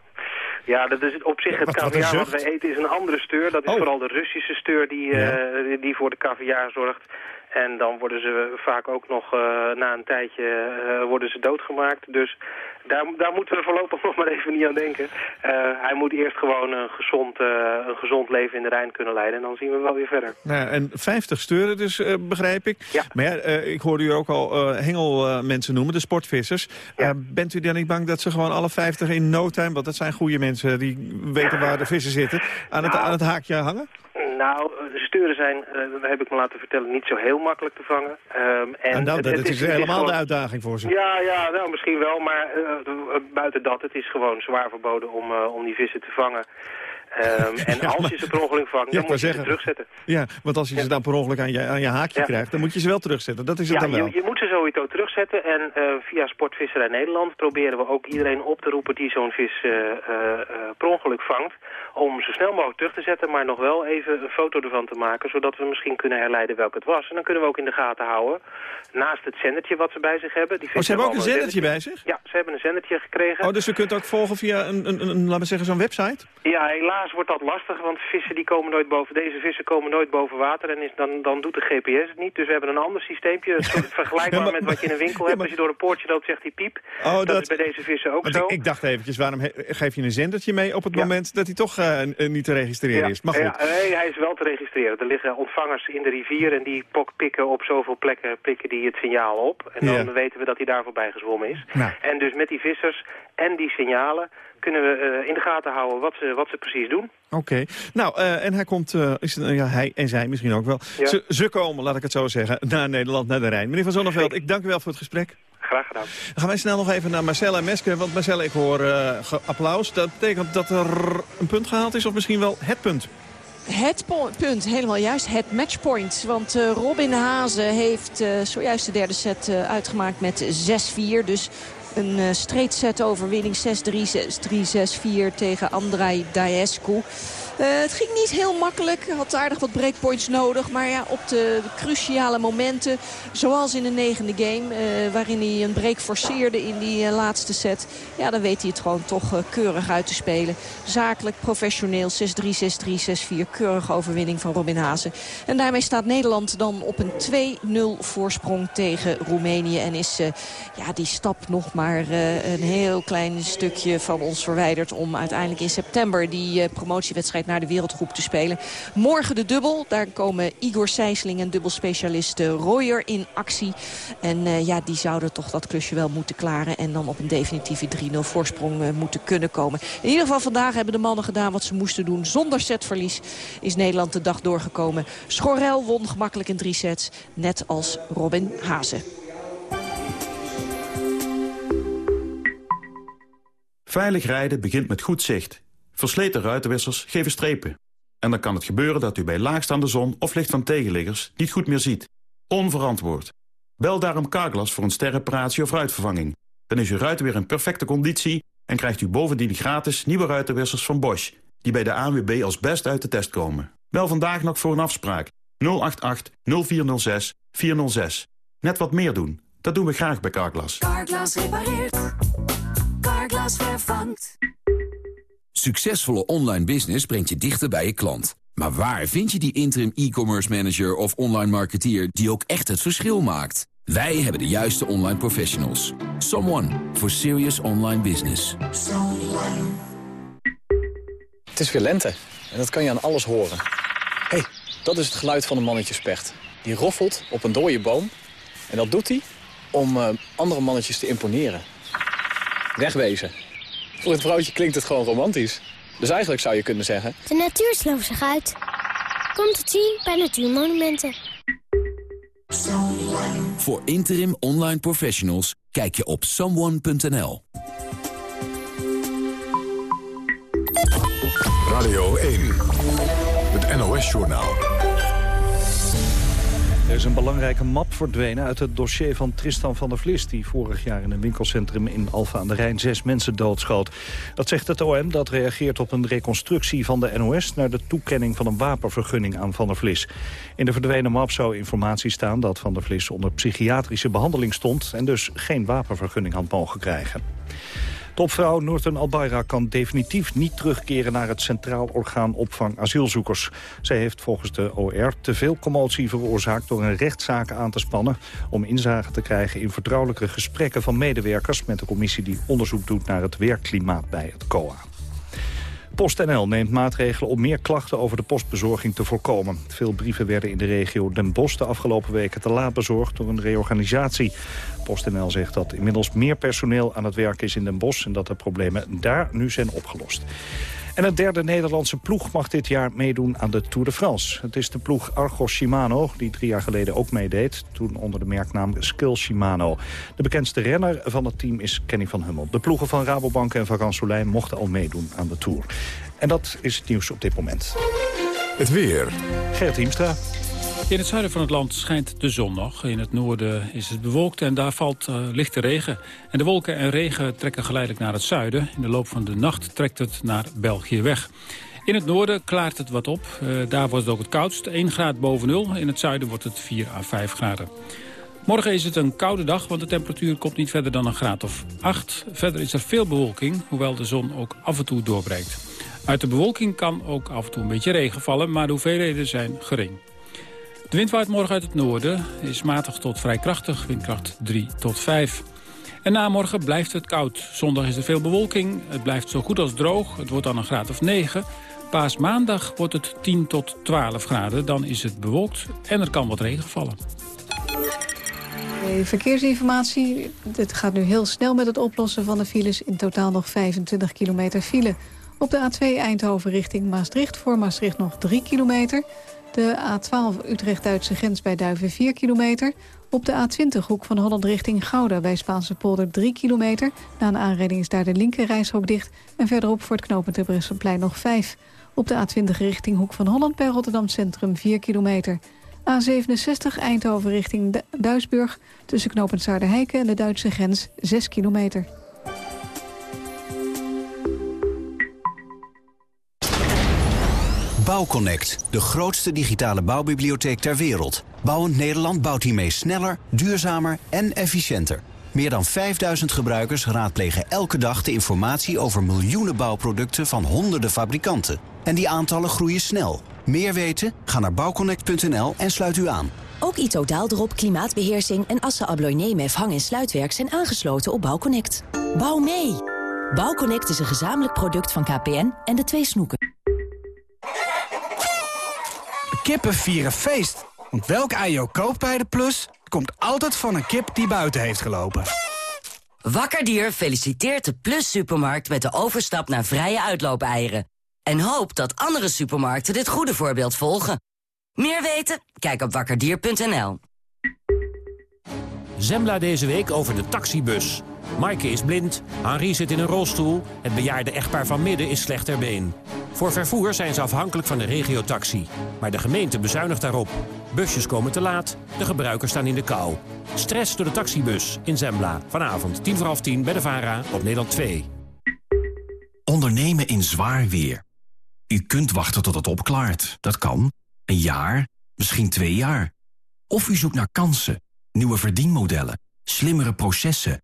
ja, dat is op zich het caviar wat wij eten is een andere steur. Dat is oh. vooral de Russische steur die, ja. uh, die voor de caviar zorgt. En dan worden ze vaak ook nog uh, na een tijdje uh, worden ze doodgemaakt. Dus daar, daar moeten we voorlopig nog maar even niet aan denken. Uh, hij moet eerst gewoon een gezond, een gezond leven in de Rijn kunnen leiden. En dan zien we wel weer verder. Nou, en 50 steuren dus, begrijp ik. Ja. Maar ja, ik hoorde u ook al hengelmensen noemen, de sportvissers. Ja. bent u dan niet bang dat ze gewoon alle 50 in no time... want dat zijn goede mensen, die weten waar de vissen zitten... aan het, nou. aan het haakje hangen? Nou, de steuren zijn, uh, heb ik me laten vertellen, niet zo heel makkelijk te vangen. Um, en, nou, dat het is, is helemaal gewoon... de uitdaging voor ze. Ja, ja nou, misschien wel, maar uh, buiten dat, het is gewoon zwaar verboden om, uh, om die vissen te vangen. Um, en ja, als je ze per ongeluk vangt, dan moet je zeggen, ze terugzetten. Ja, want als je ja. ze dan per ongeluk aan je, aan je haakje krijgt, dan moet je ze wel terugzetten. Dat is het dan wel. Je, je moet ze sowieso terugzetten. En uh, via Sportvisserij Nederland proberen we ook iedereen op te roepen die zo'n vis uh, uh, per ongeluk vangt. Om zo snel mogelijk terug te zetten, maar nog wel even een foto ervan te maken. Zodat we misschien kunnen herleiden welke het was. En dan kunnen we ook in de gaten houden. Naast het zendertje wat ze bij zich hebben. Die oh, ze hebben ook een zendertje bij zich? Ja, ze hebben een zendertje gekregen. Oh, dus je kunt ook volgen via een, een, een laten we zeggen, zo'n website? Ja, helaas wordt dat lastig want vissen die komen nooit boven, deze vissen komen nooit boven water en is, dan, dan doet de GPS het niet. Dus we hebben een ander systeempje, vergelijkbaar ja, maar, met wat je in een winkel hebt. Als je door een poortje loopt, zegt hij piep. Oh, dat, dat, is bij deze vissen ook zo. Ik, ik, dacht eventjes, waarom geef je een zendertje mee op het moment dat hij toch uh, niet te registreren is? Maar goed. Ja, nee, hij is wel te registreren. Er liggen ontvangers in de rivier en die pikken op zoveel plekken pikken die het signaal op. En dan weten we dat hij daar voorbij gezwommen is. Nou. En dus met die vissers en die signalen kunnen we uh, in de gaten houden wat ze, wat ze precies doen. Oké. Okay. Nou, uh, en hij komt, uh, is, ja, hij en zij misschien ook wel. Ja. Ze, ze, komen, laat ik het zo zeggen, naar Nederland, naar de Rijn. Meneer Van Zonneveld, ik dank u wel voor het gesprek. Graag gedaan. Dan gaan wij snel nog even naar Marcella en Meske. Want Marcella, ik hoor applaus. Dat betekent dat er een punt gehaald is, of misschien wel het punt. het punt, helemaal juist, het matchpoint. Want uh, Robin Hazen heeft uh, zojuist de derde set uh, uitgemaakt met 6-4. Dus een uh, overwinning 6-3, 6-3, 6-4 tegen Andrei Daescu. Uh, het ging niet heel makkelijk. Had aardig wat breakpoints nodig. Maar ja, op de, cruciale momenten, zoals in de negende game... Uh, waarin hij een break forceerde in die uh, laatste set... ja, dan weet hij het gewoon toch keurig uit te spelen. Zakelijk, professioneel, 6-3, 6-3, 6-4. Keurige overwinning van Robin Hazen. En daarmee staat Nederland dan op een 2-0 voorsprong tegen Roemenië. En is ja, die stap nog maar een heel klein stukje van ons verwijderd... om uiteindelijk in september die promotiewedstrijd naar de wereldgroep te spelen. Morgen de dubbel. Daar komen Igor Sijsling en dubbelspecialist Royer in actie. En uh, ja, die zouden toch dat klusje wel moeten klaren. En dan op een definitieve 3-0 voorsprong uh, moeten kunnen komen. In ieder geval vandaag hebben de mannen gedaan wat ze moesten doen. Zonder setverlies is Nederland de dag doorgekomen. Schorel won gemakkelijk in drie sets. Net als Robin Hazen. Veilig rijden begint met goed zicht. Versleten ruitenwissers geven strepen. En dan kan het gebeuren dat u bij laagstaande zon of licht van tegenliggers niet goed meer ziet. Onverantwoord. Bel daarom Carglass voor een sterreparatie of ruitvervanging. Dan is uw ruit weer in perfecte conditie en krijgt u bovendien gratis nieuwe ruitenwissers van Bosch... die bij de ANWB als best uit de test komen. Bel vandaag nog voor een afspraak. 088 0406 406. Net wat meer doen. Dat doen we graag bij Carglass. Carglass repareert. Carglass vervangt. Succesvolle online business brengt je dichter bij je klant. Maar waar vind je die interim e-commerce manager of online marketeer die ook echt het verschil maakt? Wij hebben de juiste online professionals. Someone for serious online business. Het is weer lente en dat kan je aan alles horen. Hey, dat is het geluid van een mannetjespecht. Die roffelt op een dode boom en dat doet hij om uh, andere mannetjes te imponeren. Wegwezen. Voor het vrouwtje klinkt het gewoon romantisch. Dus eigenlijk zou je kunnen zeggen... De natuur sloopt zich uit. Komt het zien bij Natuurmonumenten. Voor interim online professionals kijk je op someone.nl. Radio 1, het NOS-journaal. Er is een belangrijke map verdwenen uit het dossier van Tristan van der Vlis... die vorig jaar in een winkelcentrum in Alfa aan de Rijn zes mensen doodschoot. Dat zegt het OM, dat reageert op een reconstructie van de NOS... naar de toekenning van een wapenvergunning aan van der Vlis. In de verdwenen map zou informatie staan dat van der Vlis onder psychiatrische behandeling stond... en dus geen wapenvergunning had mogen krijgen. Topvrouw Noorten Albayra kan definitief niet terugkeren naar het Centraal Orgaan Opvang Asielzoekers. Zij heeft volgens de OR te veel commotie veroorzaakt door een rechtszaak aan te spannen om inzage te krijgen in vertrouwelijke gesprekken van medewerkers met de commissie die onderzoek doet naar het werkklimaat bij het COA. PostNL neemt maatregelen om meer klachten over de postbezorging te voorkomen. Veel brieven werden in de regio Den Bosch de afgelopen weken te laat bezorgd door een reorganisatie. PostNL zegt dat inmiddels meer personeel aan het werk is in Den Bosch... en dat de problemen daar nu zijn opgelost. En een derde Nederlandse ploeg mag dit jaar meedoen aan de Tour de France. Het is de ploeg Argos Shimano, die drie jaar geleden ook meedeed. Toen onder de merknaam Skill Shimano. De bekendste renner van het team is Kenny van Hummel. De ploegen van Rabobank en Van Soleil mochten al meedoen aan de Tour. En dat is het nieuws op dit moment. Het weer. Gert Hiemstra. In het zuiden van het land schijnt de zon nog. In het noorden is het bewolkt en daar valt uh, lichte regen. En de wolken en regen trekken geleidelijk naar het zuiden. In de loop van de nacht trekt het naar België weg. In het noorden klaart het wat op. Uh, daar wordt het ook het koudst. 1 graad boven nul. In het zuiden wordt het 4 à 5 graden. Morgen is het een koude dag, want de temperatuur komt niet verder dan een graad of 8. Verder is er veel bewolking, hoewel de zon ook af en toe doorbreekt. Uit de bewolking kan ook af en toe een beetje regen vallen, maar de hoeveelheden zijn gering. De wind waait morgen uit het noorden, is matig tot vrij krachtig, windkracht 3 tot 5. En na morgen blijft het koud. Zondag is er veel bewolking, het blijft zo goed als droog, het wordt dan een graad of 9. Paasmaandag wordt het 10 tot 12 graden, dan is het bewolkt en er kan wat regen vallen. Verkeersinformatie. Het gaat nu heel snel met het oplossen van de files. In totaal nog 25 kilometer file. Op de A2 Eindhoven richting Maastricht. Voor Maastricht nog 3 kilometer. De A12 Utrecht-Duitse grens bij Duiven 4 kilometer. Op de A20 hoek van Holland richting Gouda bij Spaanse polder 3 kilometer. Na een aanrijding is daar de linker dicht. En verderop voor het knooppunt Bresseplein nog 5 Op de A20 richting Hoek van Holland bij Rotterdam Centrum 4 kilometer. A67 Eindhoven richting Du- Duisburg tussen knooppunt Saarderheiken en de Duitse grens 6 kilometer. Bouwconnect, de grootste digitale bouwbibliotheek ter wereld. Bouwend Nederland bouwt hiermee sneller, duurzamer en efficiënter. Meer dan 5000 gebruikers raadplegen elke dag de informatie over miljoenen bouwproducten van honderden fabrikanten. En die aantallen groeien snel. Meer weten? Ga naar bouwconnect.nl en sluit u aan. Ook Ito Daaldrop, Klimaatbeheersing en Assa Abloy Nemef hang- en sluitwerk zijn aangesloten op Bouwconnect. Bouw mee! Bouwconnect is een gezamenlijk product van KPN en de twee snoeken. Kippen vieren feest. Want welk ei je ook koopt bij de Plus... komt altijd van een kip die buiten heeft gelopen. Wakker Dier feliciteert de Plus Supermarkt met de overstap naar vrije uitloopeieren. En hoopt dat andere supermarkten dit goede voorbeeld volgen. Meer weten? Kijk op wakkerdier.nl. Zembla deze week over de taxibus. Maaike is blind, Henri zit in een rolstoel... het bejaarde echtpaar van Midden is slecht ter been. Voor vervoer zijn ze afhankelijk van de regiotaxi. Maar de gemeente bezuinigt daarop. Busjes komen te laat, de gebruikers staan in de kou. Stress door de taxibus in Zembla. Vanavond tien voor half tien bij de VARA op Nederland 2. Ondernemen in zwaar weer. U kunt wachten tot het opklaart. Dat kan. Een jaar, misschien twee jaar. Of u zoekt naar kansen, nieuwe verdienmodellen, slimmere processen,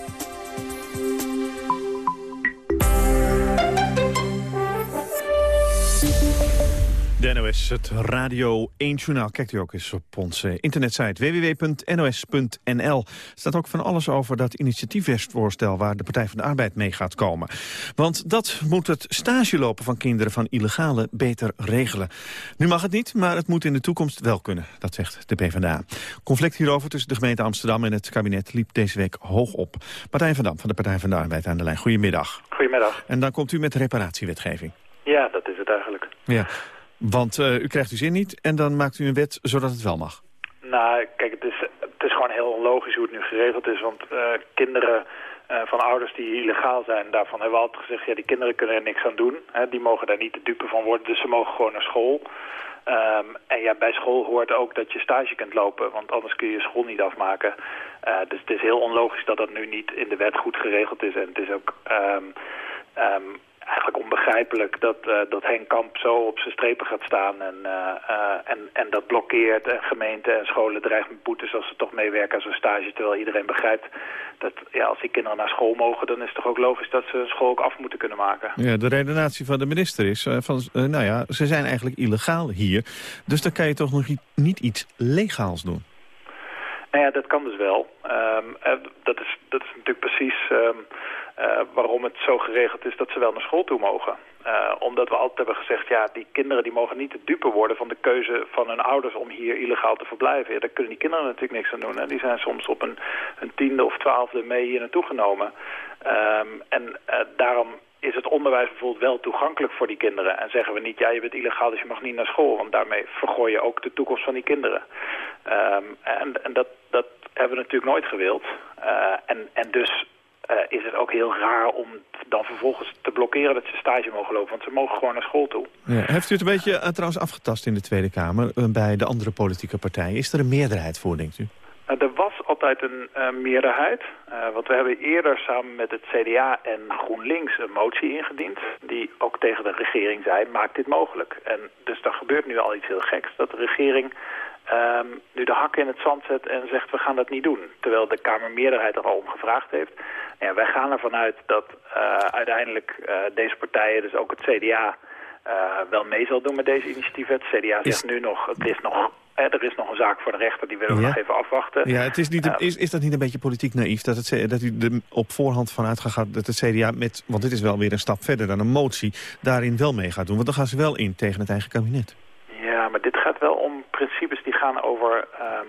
De NOS, het Radio 1 Journaal. Kijkt u ook eens op onze internetsite www.nos.nl. Er staat ook van alles over dat initiatiefwetsvoorstel... waar de Partij van de Arbeid mee gaat komen. Want dat moet het stagelopen van kinderen van illegale beter regelen. Nu mag het niet, maar het moet in de toekomst wel kunnen. Dat zegt de PvdA. Conflict hierover tussen de gemeente Amsterdam en het kabinet... liep deze week hoog op. Martijn van Dam van de Partij van de Arbeid aan de lijn. Goedemiddag. Goedemiddag. En dan komt u met reparatiewetgeving. Ja, dat is het eigenlijk. Ja, want eh, u krijgt uw zin niet en dan maakt u een wet zodat het wel mag. Nou, kijk, het is, het is gewoon heel onlogisch hoe het nu geregeld is. Want eh, kinderen eh, van ouders die illegaal zijn, daarvan hebben we altijd gezegd... ja, die kinderen kunnen er niks aan doen. Hè, die mogen daar niet de dupe van worden, dus ze mogen gewoon naar school. Ehm, en ja, bij school hoort ook dat je stage kunt lopen, want anders kun je je school niet afmaken. Dus het is heel onlogisch dat dat nu niet in de wet goed geregeld is. En het is ook... ehm, ehm, eigenlijk onbegrijpelijk dat, eh, dat Henk Kamp zo op zijn strepen gaat staan en, eh, eh, en, en dat blokkeert en gemeenten en scholen dreigen met boetes als ze toch meewerken aan zo'n stage. Terwijl iedereen begrijpt dat ja, als die kinderen naar school mogen, dan is het toch ook logisch dat ze hun school ook af moeten kunnen maken. Ja, de redenatie van de minister is van, nou ja, ze zijn eigenlijk illegaal hier. Dus dan kan je toch nog niet iets legaals doen. Nou ja, dat kan dus wel. Ehm, eh, dat, is, dat is natuurlijk precies ehm, eh, waarom het zo geregeld is dat ze wel naar school toe mogen. Eh, omdat we altijd hebben gezegd, ja, die kinderen die mogen niet de dupe worden van de keuze van hun ouders om hier illegaal te verblijven. Daar kunnen die kinderen natuurlijk niks aan doen. Hè. Die zijn soms op een, een tiende of twaalfde mee hier naartoe genomen. Ehm, en daarom is het onderwijs bijvoorbeeld wel toegankelijk voor die kinderen. En zeggen we niet, ja, je bent illegaal, dus je mag niet naar school. Want daarmee vergooi je ook de toekomst van die kinderen. En en dat, dat hebben we natuurlijk nooit gewild. Eh, en, en dus eh, is het ook heel raar om dan vervolgens te blokkeren dat ze stage mogen lopen. Want ze mogen gewoon naar school toe. Ja. Heeft u het een beetje eh, trouwens afgetast in de Tweede Kamer bij de andere politieke partijen? Is er een meerderheid voor, denkt u? Nou, er was altijd een meerderheid. Want we hebben eerder samen met het CDA en GroenLinks een motie ingediend. Die ook tegen de regering zei, maak dit mogelijk. En dus dan gebeurt nu al iets heel geks. Dat de regering ehm, nu de hakken in het zand zet en zegt we gaan dat niet doen. Terwijl de Kamermeerderheid er al om gevraagd heeft. Ja, wij gaan ervan uit dat eh, uiteindelijk eh, deze partijen, dus ook het CDA... eh, wel mee zal doen met deze initiatiefwet. Het CDA zegt nu nog, het is nog, hè, er is nog een zaak voor de rechter, die willen we Ja. nog even afwachten. Ja, het is, niet een- Eh, is, is dat niet een beetje politiek naïef dat, het, dat u er op voorhand van uitgaat dat het CDA met, want dit is wel weer een stap verder dan een motie, daarin wel mee gaat doen? Want dan gaan ze wel in tegen het eigen kabinet. Dit gaat wel om principes die gaan over... ehm,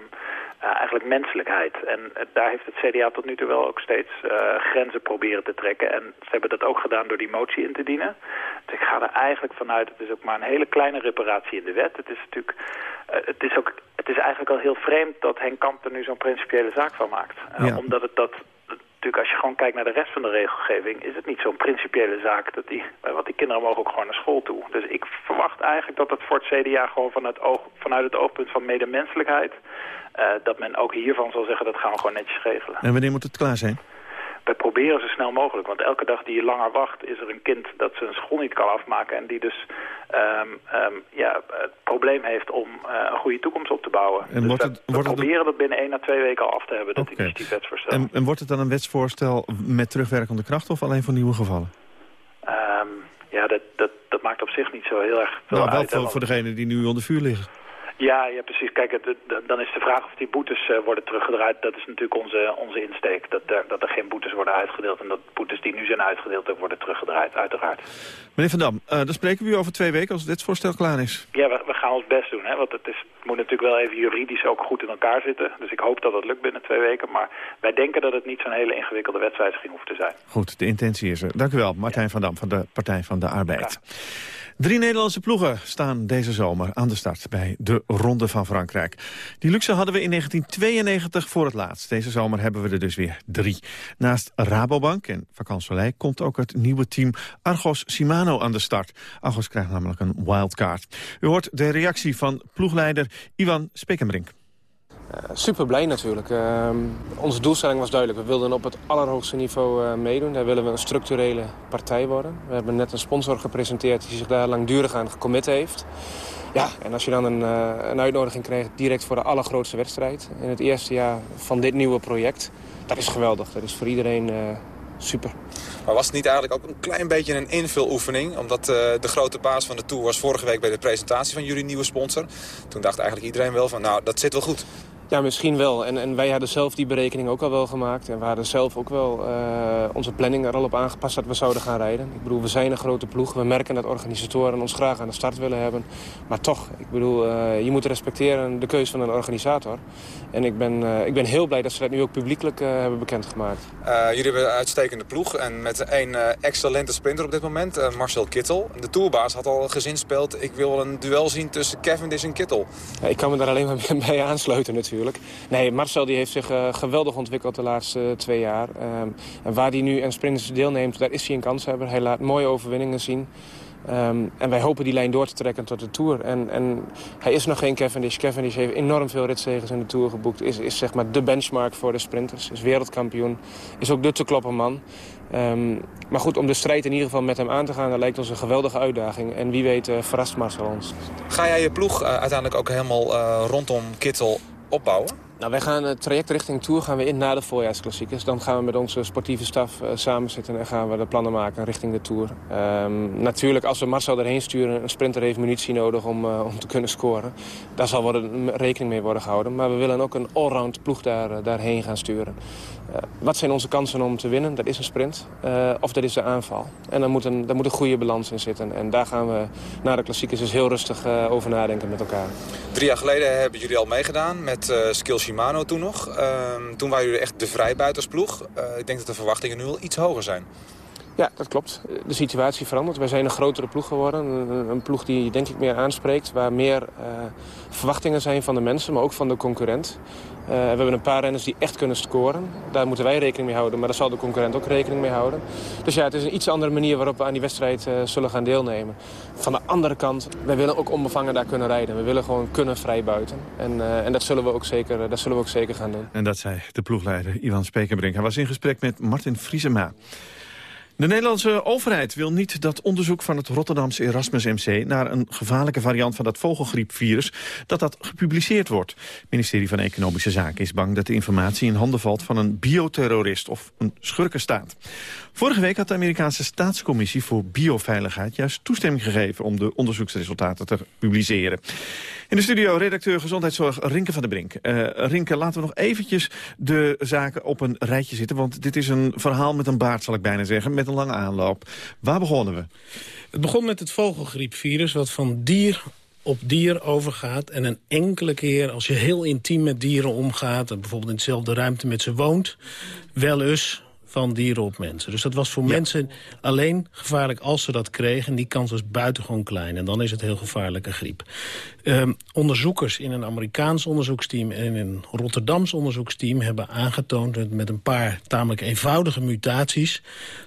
eigenlijk menselijkheid. En uh, daar heeft het CDA tot nu toe wel ook steeds uh, grenzen proberen te trekken. En ze hebben dat ook gedaan door die motie in te dienen. Dus ik ga er eigenlijk vanuit, het is ook maar een hele kleine reparatie in de wet. Het is natuurlijk, het is ook, het is eigenlijk al heel vreemd dat Henk Kamp er nu zo'n principiële zaak van maakt. Ja. Omdat het dat natuurlijk als je gewoon kijkt naar de rest van de regelgeving... is het niet zo'n principiële zaak. Dat die, want die kinderen mogen ook gewoon naar school toe. Dus ik verwacht eigenlijk dat het voor het CDA gewoon vanuit, oog, vanuit het oogpunt van medemenselijkheid... Uh, dat men ook hiervan zal zeggen dat gaan we gewoon netjes regelen. En wanneer moet het klaar zijn? Wij proberen zo snel mogelijk. Want elke dag die je langer wacht is er een kind dat zijn school niet kan afmaken. En die dus um, um, ja, het probleem heeft om uh, een goede toekomst op te bouwen. En dus wordt het, we, wordt proberen het... dat binnen één à twee weken al af te hebben, dat okay. initiatiefwetsvoorstel. En, en wordt het dan een wetsvoorstel met terugwerkende kracht of alleen voor nieuwe gevallen? Um, ja, dat, dat, dat maakt op zich niet zo heel erg veel nou, wel uit. Voor, voor degenen die nu onder vuur liggen. Ja, ja, precies. Kijk, het, dan is de vraag of die boetes uh, worden teruggedraaid. Dat is natuurlijk onze, onze insteek. Dat er, dat er geen boetes worden uitgedeeld. En dat boetes die nu zijn uitgedeeld ook worden teruggedraaid, uiteraard. Meneer Van Dam, uh, dan spreken we u over twee weken als dit voorstel klaar is. Ja, we, we gaan ons best doen. Hè, want het, is, het moet natuurlijk wel even juridisch ook goed in elkaar zitten. Dus ik hoop dat het lukt binnen twee weken. Maar wij denken dat het niet zo'n hele ingewikkelde wetswijziging hoeft te zijn. Goed, de intentie is er. Dank u wel, Martijn ja. Van Dam van de Partij van de Arbeid. Ja. Drie Nederlandse ploegen staan deze zomer aan de start bij de Ronde van Frankrijk. Die luxe hadden we in 1992 voor het laatst. Deze zomer hebben we er dus weer drie. Naast Rabobank en Vacansoleil komt ook het nieuwe team Argos Shimano aan de start. Argos krijgt namelijk een wildcard. U hoort de reactie van ploegleider Ivan Spekenbrink. Uh, super blij natuurlijk. Uh, onze doelstelling was duidelijk. We wilden op het allerhoogste niveau uh, meedoen. Daar willen we een structurele partij worden. We hebben net een sponsor gepresenteerd die zich daar langdurig aan gecommit heeft. Ja, en als je dan een, uh, een uitnodiging krijgt direct voor de allergrootste wedstrijd... in het eerste jaar van dit nieuwe project, dat is geweldig. Dat is voor iedereen super. Maar was het niet eigenlijk ook een klein beetje een invuloefening? Omdat de grote baas van de Tour was vorige week bij de presentatie van jullie nieuwe sponsor. Toen dacht eigenlijk iedereen wel van, nou, dat zit wel goed. Ja, misschien wel. En, en wij hadden zelf die berekening ook al wel gemaakt. En we hadden zelf ook wel uh, onze planning er al op aangepast dat we zouden gaan rijden. Ik bedoel, we zijn een grote ploeg. We merken dat organisatoren ons graag aan de start willen hebben. Maar toch, ik bedoel, uh, je moet respecteren de keuze van een organisator. En ik ben, uh, ik ben heel blij dat ze dat nu ook publiekelijk hebben bekendgemaakt. jullie hebben een uitstekende ploeg. En met één excellente sprinter op dit moment, Marcel Kittel. De tourbaas had al gezinspeeld. Ik wil een duel zien tussen Cavendish en Kittel. Ja, ik kan me daar alleen maar bij aansluiten natuurlijk. Nee, Marcel die heeft zich uh, geweldig ontwikkeld de laatste uh, twee jaar. Um, en waar hij nu aan sprinters deelneemt, daar is hij een kanshebber. Hij laat mooie overwinningen zien. Um, en wij hopen die lijn door te trekken tot de Tour. En, en hij is nog geen Cavendish. Cavendish heeft enorm veel ritzegers in de Tour geboekt. Is, is zeg maar de benchmark voor de sprinters. Is wereldkampioen. Is ook de te kloppen man. Um, maar goed, om de strijd in ieder geval met hem aan te gaan... dat lijkt ons een geweldige uitdaging. En wie weet uh, verrast Marcel ons. Ga jij je ploeg uiteindelijk ook helemaal rondom Kittel opbouwen? Nou, wij gaan het traject richting Tour gaan we in na de voorjaarsklassiekers. Dan gaan we met onze sportieve staf uh, samen zitten en gaan we de plannen maken richting de Tour. Um, natuurlijk, als we Marcel erheen sturen, een sprinter heeft munitie nodig om, uh, om te kunnen scoren. Daar zal worden, rekening mee worden gehouden. Maar we willen ook een allround ploeg daar, daarheen gaan sturen. Wat zijn onze kansen om te winnen? Dat is een sprint. of dat is de aanval. En daar moet, een, moet een goede balans in zitten. En daar gaan we na de klassiekers dus heel rustig over nadenken met elkaar. Drie jaar geleden hebben jullie al meegedaan met Skills Shimano toen nog. Uh, toen waren jullie echt de vrijbuitersploeg. Ik denk dat de verwachtingen nu al iets hoger zijn. Ja, dat klopt. De situatie verandert. Wij zijn een grotere ploeg geworden. Een, ploeg die denk ik meer aanspreekt. Waar meer uh, verwachtingen zijn van de mensen, maar ook van de concurrent. Uh, we hebben een paar renners die echt kunnen scoren. Daar moeten wij rekening mee houden, maar daar zal de concurrent ook rekening mee houden. Dus ja, het is een iets andere manier waarop we aan die wedstrijd uh, zullen gaan deelnemen. Van de andere kant, wij willen ook onbevangen daar kunnen rijden. We willen gewoon kunnen vrijbuiten. En, en dat, zullen we ook zeker, dat zullen we ook zeker gaan doen. En dat zei de ploegleider Ivan Spekerbrink. Hij was in gesprek met Martin Vriesema. De Nederlandse overheid wil niet dat onderzoek van het Rotterdamse Erasmus MC... naar een gevaarlijke variant van dat vogelgriepvirus, dat dat gepubliceerd wordt. Het ministerie van Economische Zaken is bang dat de informatie in handen valt... van een bioterrorist of een schurkenstaat. Vorige week had de Amerikaanse staatscommissie voor bioveiligheid... juist toestemming gegeven om de onderzoeksresultaten te publiceren. In de studio redacteur Gezondheidszorg Rinke van der Brink. Uh, Rinke, laten we nog eventjes de zaken op een rijtje zitten... want dit is een verhaal met een baard, zal ik bijna zeggen, met een lange aanloop. Waar begonnen we? Het begon met het vogelgriepvirus, wat van dier op dier overgaat... en een enkele keer, als je heel intiem met dieren omgaat... en bijvoorbeeld in dezelfde ruimte met ze woont... wel eens van dieren op mensen. Dus dat was voor mensen alleen gevaarlijk als ze dat kregen. En die kans was buitengewoon klein. En dan is het heel gevaarlijke griep. Ehm, onderzoekers in een Amerikaans onderzoeksteam en in een Rotterdams onderzoeksteam... hebben aangetoond met een paar tamelijk eenvoudige mutaties...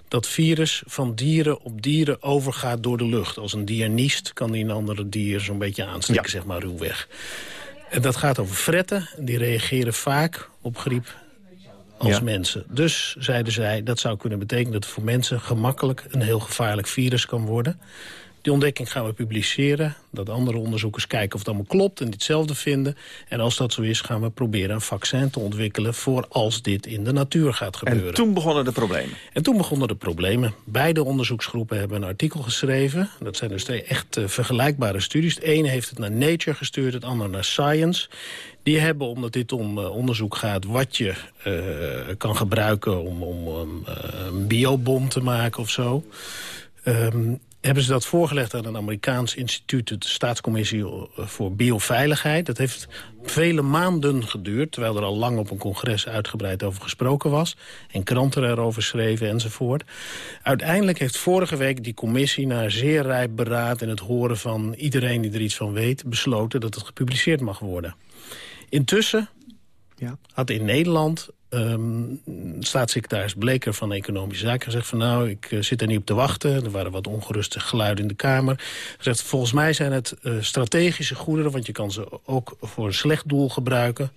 dat virus van dieren op dieren overgaat door de lucht. Als een dier niest, kan die een andere dier zo'n beetje aansteken, zeg maar, ruwweg. En dat gaat over fretten. Die reageren vaak op griep als mensen. Dus, zeiden zij, dat zou kunnen betekenen dat het voor mensen gemakkelijk een heel gevaarlijk virus kan worden. Die ontdekking gaan we publiceren. Dat andere onderzoekers kijken of het allemaal klopt en hetzelfde vinden. En als dat zo is, gaan we proberen een vaccin te ontwikkelen... voor als dit in de natuur gaat gebeuren. En toen begonnen de problemen? En toen begonnen de problemen. Beide onderzoeksgroepen hebben een artikel geschreven. Dat zijn dus twee echt uh, vergelijkbare studies. De ene heeft het naar Nature gestuurd, het andere naar Science. Die hebben, omdat dit om uh, onderzoek gaat... wat je uh, kan gebruiken om, om um, een biobom te maken of zo... Um, hebben ze dat voorgelegd aan een Amerikaans instituut... de Staatscommissie voor Bioveiligheid. Dat heeft vele maanden geduurd... terwijl er al lang op een congres uitgebreid over gesproken was... en kranten erover schreven enzovoort. Uiteindelijk heeft vorige week die commissie... na zeer rijp beraad en het horen van iedereen die er iets van weet... besloten dat het gepubliceerd mag worden. Intussen ja. had in Nederland um, staatssecretaris Bleker van Economische Zaken gezegd van nou, ik uh, zit er niet op te wachten. Er waren wat ongeruste geluiden in de Kamer. Gezegd, volgens mij zijn het uh, strategische goederen, want je kan ze ook voor een slecht doel gebruiken.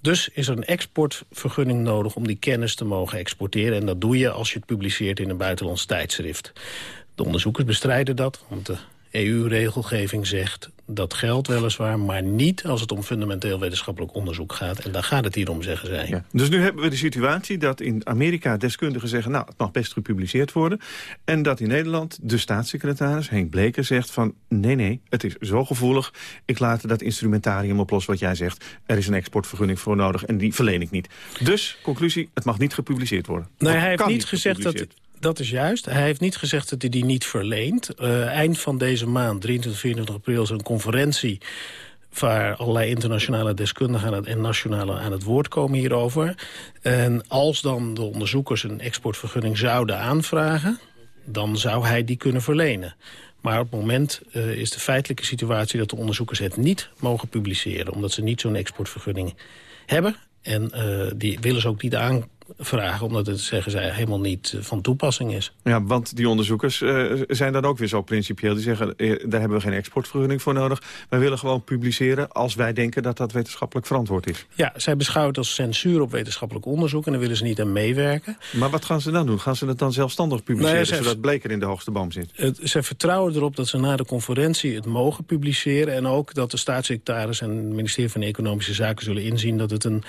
Dus is er een exportvergunning nodig om die kennis te mogen exporteren. En dat doe je als je het publiceert in een buitenlands tijdschrift. De onderzoekers bestrijden dat, want de EU-regelgeving zegt dat geldt weliswaar, maar niet als het om fundamenteel wetenschappelijk onderzoek gaat. En daar gaat het hier om, zeggen zij. Ja. Dus nu hebben we de situatie dat in Amerika deskundigen zeggen... nou, het mag best gepubliceerd worden. En dat in Nederland de staatssecretaris, Henk Bleker, zegt van... nee, nee, het is zo gevoelig. Ik laat dat instrumentarium op los wat jij zegt. Er is een exportvergunning voor nodig en die verleen ik niet. Dus, conclusie, het mag niet gepubliceerd worden. Nee, hij heeft niet gezegd dat dat is juist. Hij heeft niet gezegd dat hij die niet verleent. Uh, eind van deze maand, 23, 24 april, is een conferentie waar allerlei internationale deskundigen en nationale aan het woord komen hierover. En als dan de onderzoekers een exportvergunning zouden aanvragen... dan zou hij die kunnen verlenen. Maar op het moment uh, is de feitelijke situatie dat de onderzoekers het niet mogen publiceren... omdat ze niet zo'n exportvergunning hebben. En uh, die willen ze ook niet aan, vragen... omdat het, zeggen zij, helemaal niet eh, van toepassing is. Ja, want die onderzoekers uh, zijn dan ook weer zo principieel. Die zeggen, eh, daar hebben we geen exportvergunning voor nodig. Wij willen gewoon publiceren als wij denken dat dat wetenschappelijk verantwoord is. Ja, zij beschouwen het als censuur op wetenschappelijk onderzoek... en daar willen ze niet aan meewerken. Maar wat gaan ze dan doen? Gaan ze het dan zelfstandig publiceren... Nou ja, zodat Bleker in de hoogste boom zit? Het, zij vertrouwen erop dat ze na de conferentie het mogen publiceren... en ook dat de staatssecretaris en het ministerie van Economische Zaken zullen inzien... dat het een,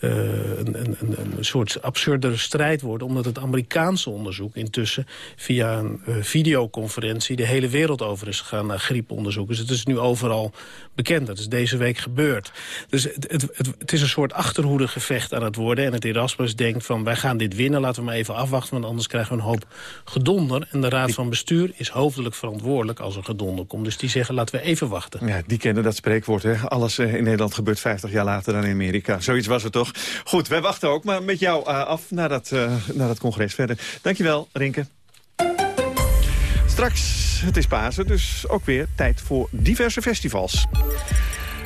uh, een, een, een, een absurdere strijd worden... omdat het Amerikaanse onderzoek intussen via een uh, videoconferentie... de hele wereld over is gegaan naar grieponderzoek. Dus het is nu overal bekend. Dat is deze week gebeurd. Dus het, het, het, het is een soort achterhoedegevecht aan het worden. En het Erasmus denkt van wij gaan dit winnen, laten we maar even afwachten... want anders krijgen we een hoop gedonder. En de Raad van Bestuur is hoofdelijk verantwoordelijk als er gedonder komt. Dus die zeggen laten we even wachten. Ja, die kennen dat spreekwoord. Hè? Alles uh, in Nederland gebeurt 50 jaar later dan in Amerika. Zoiets was het toch? Goed, wij wachten ook maar met jou af naar dat, uh, naar dat congres verder. Dankjewel, Rinke. Straks, het is Pasen, dus ook weer tijd voor diverse festivals.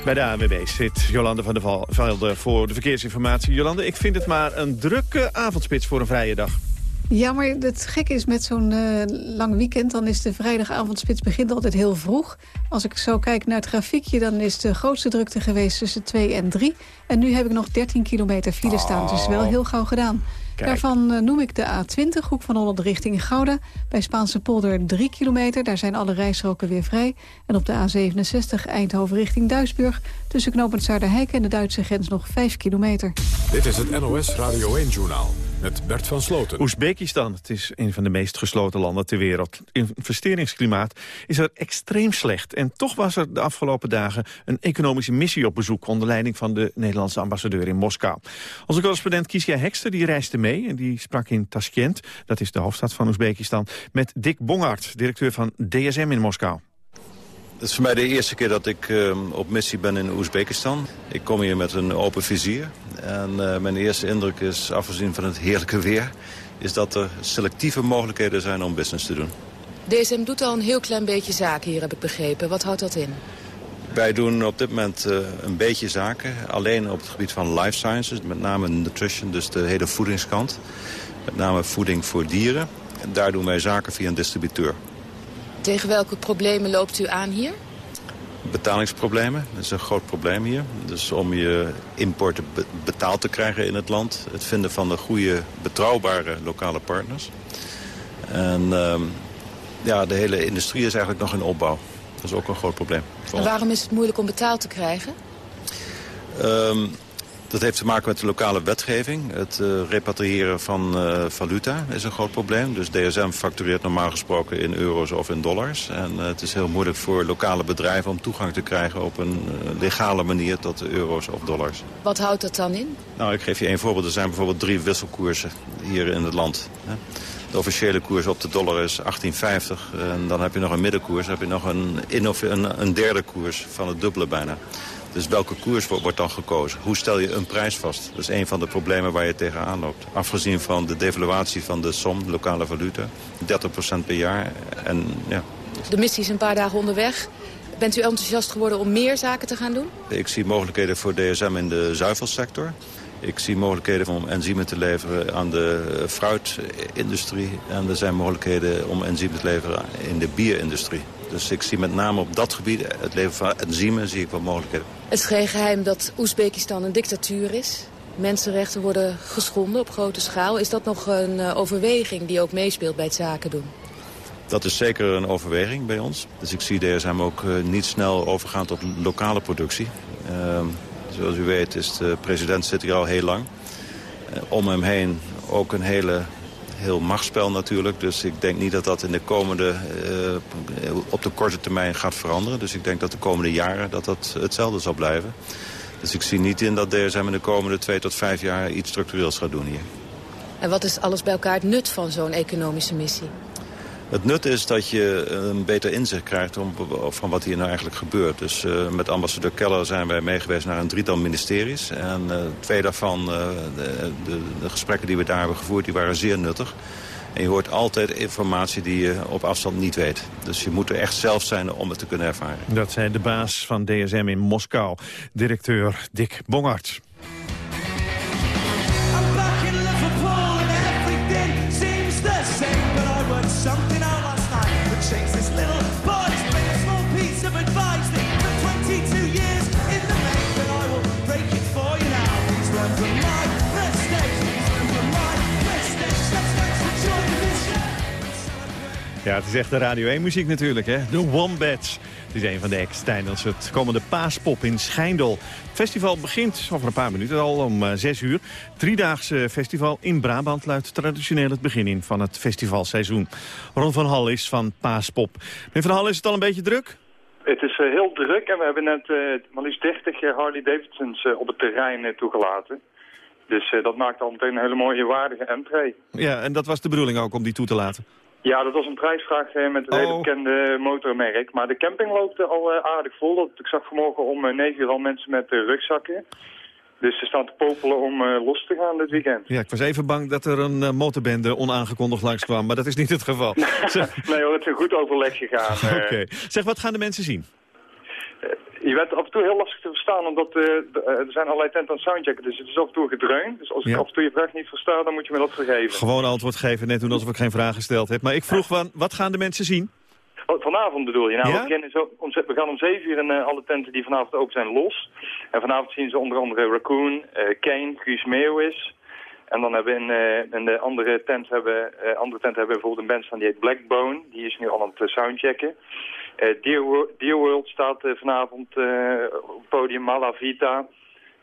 Bij de ANWB zit Jolande van der Velde voor de verkeersinformatie. Jolande, ik vind het maar een drukke avondspits voor een vrije dag. Ja, maar het gekke is met zo'n uh, lang weekend... dan is de vrijdagavondspits begint altijd heel vroeg. Als ik zo kijk naar het grafiekje... dan is de grootste drukte geweest tussen 2 en 3. En nu heb ik nog 13 kilometer file staan. Dus wel heel gauw gedaan. Kijk. Daarvan uh, noem ik de A20, hoek van Holland richting Gouda. Bij Spaanse polder 3 kilometer, daar zijn alle rijstroken weer vrij. En op de A67 Eindhoven richting Duisburg... tussen knooppunt Zuiderhijk en de Duitse grens nog 5 kilometer. Dit is het NOS Radio 1-journaal met Bert van Sloten. Oezbekistan, het is een van de meest gesloten landen ter wereld. Investeringsklimaat is er extreem slecht. En toch was er de afgelopen dagen een economische missie op bezoek... onder leiding van de Nederlandse ambassadeur in Moskou. Onze correspondent Kiesja Hekster die reisde mee en die sprak in Tashkent... dat is de hoofdstad van Oezbekistan, met Dick Bongard, directeur van DSM in Moskou. Het is voor mij de eerste keer dat ik uh, op missie ben in Oezbekistan. Ik kom hier met een open vizier. En uh, mijn eerste indruk is, afgezien van het heerlijke weer... is dat er selectieve mogelijkheden zijn om business te doen. DSM doet al een heel klein beetje zaken hier, heb ik begrepen. Wat houdt dat in? Wij doen op dit moment uh, een beetje zaken. Alleen op het gebied van life sciences, met name nutrition, dus de hele voedingskant. Met name voeding voor dieren. En daar doen wij zaken via een distributeur. Tegen welke problemen loopt u aan hier? Betalingsproblemen, dat is een groot probleem hier. Dus om je importen betaald te krijgen in het land. Het vinden van de goede, betrouwbare lokale partners. En uh, ja, de hele industrie is eigenlijk nog in opbouw. Dat is ook een groot probleem. En waarom is het moeilijk om betaald te krijgen? Um, dat heeft te maken met de lokale wetgeving. Het uh, repatriëren van uh, valuta is een groot probleem. Dus DSM factureert normaal gesproken in euro's of in dollars. En uh, het is heel moeilijk voor lokale bedrijven om toegang te krijgen op een legale manier tot euro's of dollars. Wat houdt dat dan in? Nou, ik geef je één voorbeeld. Er zijn bijvoorbeeld drie wisselkoersen hier in het land. De officiële koers op de dollar is 18,50. En dan heb je nog een middenkoers. Dan heb je nog een, een, een derde koers van het dubbele bijna. Dus welke koers wordt dan gekozen? Hoe stel je een prijs vast? Dat is een van de problemen waar je tegenaan loopt. Afgezien van de devaluatie van de som, de lokale valuta. 30% per jaar. En, ja. De missie is een paar dagen onderweg. Bent u enthousiast geworden om meer zaken te gaan doen? Ik zie mogelijkheden voor DSM in de zuivelsector. Ik zie mogelijkheden om enzymen te leveren aan de fruitindustrie. En er zijn mogelijkheden om enzymen te leveren in de bierindustrie. Dus ik zie met name op dat gebied, het leveren van enzymen, zie ik wel mogelijkheden. Het is geen geheim dat Oezbekistan een dictatuur is. Mensenrechten worden geschonden op grote schaal. Is dat nog een uh, overweging die ook meespeelt bij het zaken doen? Dat is zeker een overweging bij ons. Dus ik zie DSM ook uh, niet snel overgaan tot lokale productie. Uh, zoals u weet is de president zit hier al heel lang. Uh, om hem heen ook een hele heel machtsspel natuurlijk. Dus ik denk niet dat dat in de komende, uh, op de korte termijn gaat veranderen. Dus ik denk dat de komende jaren dat dat hetzelfde zal blijven. Dus ik zie niet in dat DSM in de komende twee tot vijf jaar iets structureels gaat doen hier. En wat is alles bij elkaar het nut van zo'n economische missie? Het nut is dat je een beter inzicht krijgt om, van wat hier nou eigenlijk gebeurt. Dus uh, met ambassadeur Keller zijn wij meegeweest naar een drietal ministeries. En twee daarvan, de, de, de, gesprekken die we daar hebben gevoerd, die waren zeer nuttig. En je hoort altijd informatie die je op afstand niet weet. Dus je moet er echt zelf zijn om het te kunnen ervaren. Dat zei de baas van DSM in Moskou, directeur Dick Bongart. Ja, het is echt de Radio 1 muziek natuurlijk, hè. De Wombats. Het is een van de acts tijdens het komende Paaspop in Schijndel. Het festival begint over een paar minuten al om uh, zes uur. Driedaagse festival in Brabant luidt traditioneel het begin in van het festivalseizoen. Ron van Hal is van Paaspop. Meneer van Hal, is het al een beetje druk? Het is uh, heel druk en we hebben net uh, maar liefst 30 Harley Davidsons op het terrein toegelaten. Dus dat maakt al meteen een hele mooie waardige entree. Ja, en dat was de bedoeling ook om die toe te laten? Ja, dat was een prijsvraag eh, met een hele Oh. bekende motormerk. Maar de camping loopt al eh, aardig vol. Dat, ik zag vanmorgen om eh, 9 uur al mensen met eh, rugzakken. Dus ze staan te popelen om eh, los te gaan dit weekend. Ja, ik was even bang dat er een eh, motorbende onaangekondigd langskwam, maar dat is niet het geval. Nee hoor, het is een goed overleg gegaan. eh. Oké. Zeg, wat gaan de mensen zien? Je bent af en toe heel lastig te verstaan, omdat eh, eh, er zijn allerlei tenten aan het soundchecken. Dus het is af en toe gedreun. Dus als ik Ja. af en toe je vraag niet versta, dan moet je me dat vergeven. Gewoon antwoord geven, net doen alsof ik geen vraag gesteld heb. Maar ik vroeg, van, wat gaan de mensen zien? Oh, vanavond bedoel je? Nou, Ja? we, beginnen zo, om, we gaan om 7 uur in eh, alle tenten die vanavond open zijn los. En vanavond zien ze onder andere Raccoon, eh, Kane, Guus Meeuwis. En dan hebben we in, in de andere tent hebben, andere tent hebben we bijvoorbeeld een band staan die heet Blackbone. Die is nu al aan het soundchecken. Eh Dear, Dear World staat eh, vanavond eh, op het podium Mala Vita.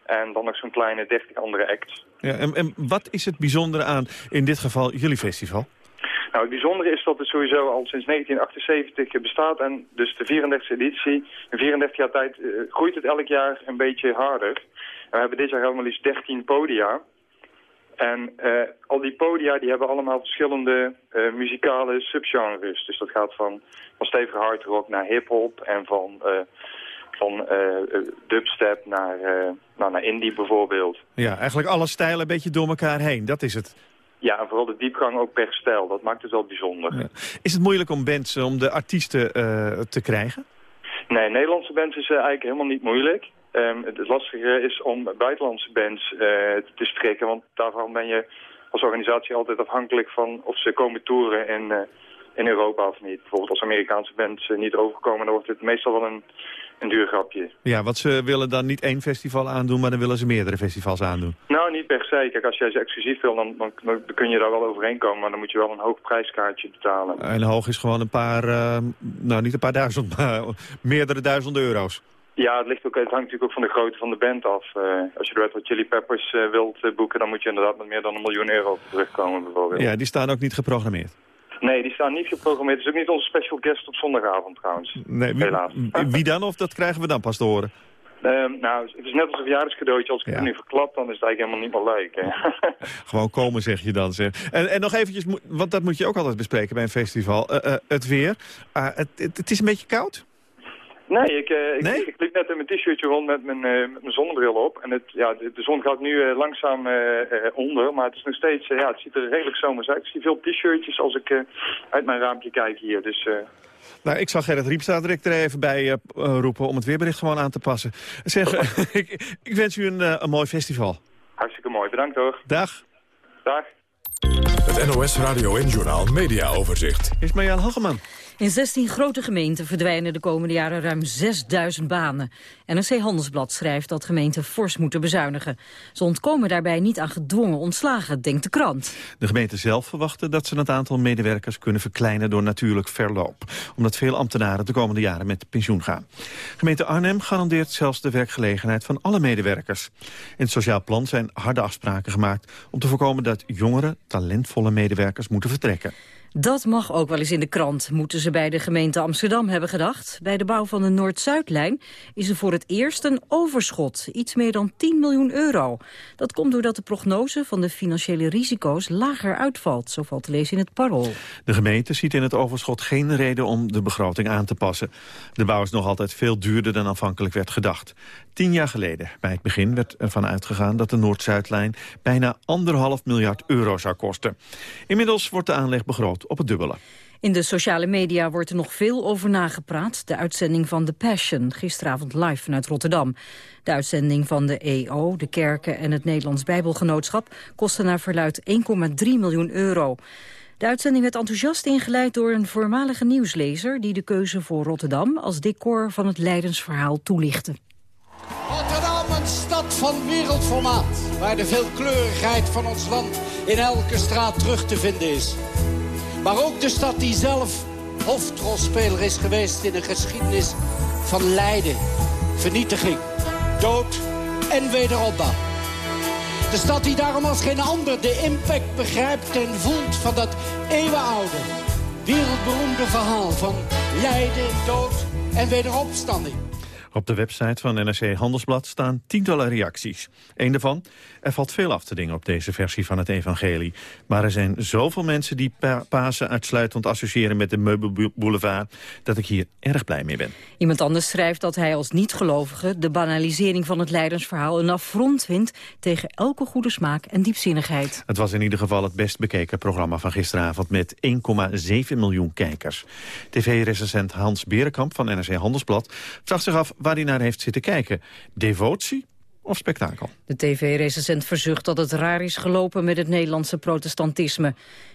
En dan nog zo'n kleine 30 andere acts. Ja, en, en wat is het bijzondere aan, in dit geval, jullie festival? Nou, het bijzondere is dat het sowieso al sinds 1978 bestaat. En dus de 34e editie, in 34 jaar tijd, groeit het elk jaar een beetje harder. En we hebben dit jaar helemaal liefst 13 podia. En uh, al die podia die hebben allemaal verschillende uh, muzikale subgenres. Dus dat gaat van, van stevige hardrock naar hip-hop en van, uh, van dubstep naar, nou, naar indie bijvoorbeeld. Ja, eigenlijk alle stijlen een beetje door elkaar heen, dat is het. Ja, en vooral de diepgang ook per stijl. Dat maakt het wel bijzonder. Ja. Is het moeilijk om bands, om de artiesten te krijgen? Nee, Nederlandse bands is eigenlijk helemaal niet moeilijk. Um, het lastige is om buitenlandse bands uh, te strikken, want daarvan ben je als organisatie altijd afhankelijk van of ze komen toeren in, uh, in Europa of niet. Bijvoorbeeld als Amerikaanse bands uh, niet overkomen, dan wordt het meestal wel een, een duur grapje. Ja, want ze willen dan niet één festival aandoen, maar dan willen ze meerdere festivals aandoen. Nou, niet per se. Kijk, als jij ze exclusief wil, dan, dan, dan kun je daar wel overheen komen, maar dan moet je wel een hoog prijskaartje betalen. En hoog is gewoon een paar, nou niet een paar duizend, maar meerdere duizenden euro's. Ja, het, ligt ook, het hangt natuurlijk ook van de grootte van de band af. Uh, als je de Red Hot Chili Peppers uh, wilt uh, boeken, dan moet je inderdaad met meer dan een miljoen euro terugkomen bijvoorbeeld. Ja, die staan ook niet geprogrammeerd. Nee, die staan niet geprogrammeerd. Het is ook niet onze special guest op zondagavond trouwens. Nee, wie, helaas. Wie dan of dat krijgen we dan pas te horen? Um, nou, het is net als een verjaardagscadeautje. Als ik ja. het nu verklap, dan is het eigenlijk helemaal niet meer leuk. Hè? Gewoon komen, zeg je dan. Zeg. En, en nog eventjes, want dat moet je ook altijd bespreken bij een festival. het weer. Het, het, het is een beetje koud? Nee, ik, uh, nee? ik, ik, liep net in mijn t-shirtje rond met mijn, uh, met mijn zonnebril op. En het, ja, de, de zon gaat nu uh, langzaam onder, maar het is nog steeds, ja, het ziet er redelijk zomers uit. Ik zie veel t-shirtjes als ik uit mijn raampje kijk hier, dus... Nou, ik zal Gerrit Riepstra direct er even bij roepen om het weerbericht gewoon aan te passen. Zeg, ik, ik, wens u een, een mooi festival. Hartstikke mooi, bedankt hoor. Dag. Dag. Het NOS Radio en Journaal Media Overzicht. Is Marjaan Hageman. In 16 grote gemeenten verdwijnen de komende jaren ruim 6000 banen. NRC Handelsblad schrijft dat gemeenten fors moeten bezuinigen. Ze ontkomen daarbij niet aan gedwongen ontslagen, denkt de krant. De gemeenten zelf verwachten dat ze het aantal medewerkers kunnen verkleinen door natuurlijk verloop. Omdat veel ambtenaren de komende jaren met pensioen gaan. Gemeente Arnhem garandeert zelfs de werkgelegenheid van alle medewerkers. In het sociaal plan zijn harde afspraken gemaakt om te voorkomen dat jongere, talentvolle medewerkers moeten vertrekken. Dat mag ook wel eens in de krant, moeten ze bij de gemeente Amsterdam hebben gedacht. Bij de bouw van de Noord-Zuidlijn is er voor het eerst een overschot, iets meer dan 10 miljoen euro. Dat komt doordat de prognose van de financiële risico's lager uitvalt, zo valt te lezen in het parool. De gemeente ziet in het overschot geen reden om de begroting aan te passen. De bouw is nog altijd veel duurder dan aanvankelijk werd gedacht. Tien jaar geleden, bij het begin, werd ervan uitgegaan dat de Noord-Zuidlijn bijna anderhalf miljard euro zou kosten. Inmiddels wordt de aanleg begroot op het dubbele. In de sociale media wordt er nog veel over nagepraat. De uitzending van The Passion, gisteravond live vanuit Rotterdam. De uitzending van de EO, de kerken en het Nederlands Bijbelgenootschap... kostte naar verluid 1,3 miljoen euro. De uitzending werd enthousiast ingeleid door een voormalige nieuwslezer... die de keuze voor Rotterdam als decor van het Leidensverhaal toelichtte. Rotterdam, een stad van wereldformaat... waar de veelkleurigheid van ons land in elke straat terug te vinden is. Maar ook de stad die zelf hoofdrolspeler is geweest... in een geschiedenis van lijden, vernietiging, dood en wederopbouw. De stad die daarom als geen ander de impact begrijpt en voelt... van dat eeuwenoude, wereldberoemde verhaal van lijden, dood en wederopstanding. Op de website van NRC Handelsblad staan tientallen reacties. Eén daarvan, er valt veel af te dingen op deze versie van het evangelie. Maar er zijn zoveel mensen die pa Pasen uitsluitend associëren met de meubelboulevard... dat ik hier erg blij mee ben. Iemand anders schrijft dat hij als niet-gelovige... de banalisering van het Leidensverhaal een affront vindt... tegen elke goede smaak en diepzinnigheid. Het was in ieder geval het best bekeken programma van gisteravond... met 1,7 miljoen kijkers. TV-recensent Hans Berenkamp van NRC Handelsblad vraagt zich af waar hij naar heeft zitten kijken. Devotie De tv-recensent verzucht dat het raar is gelopen met het Nederlandse protestantisme.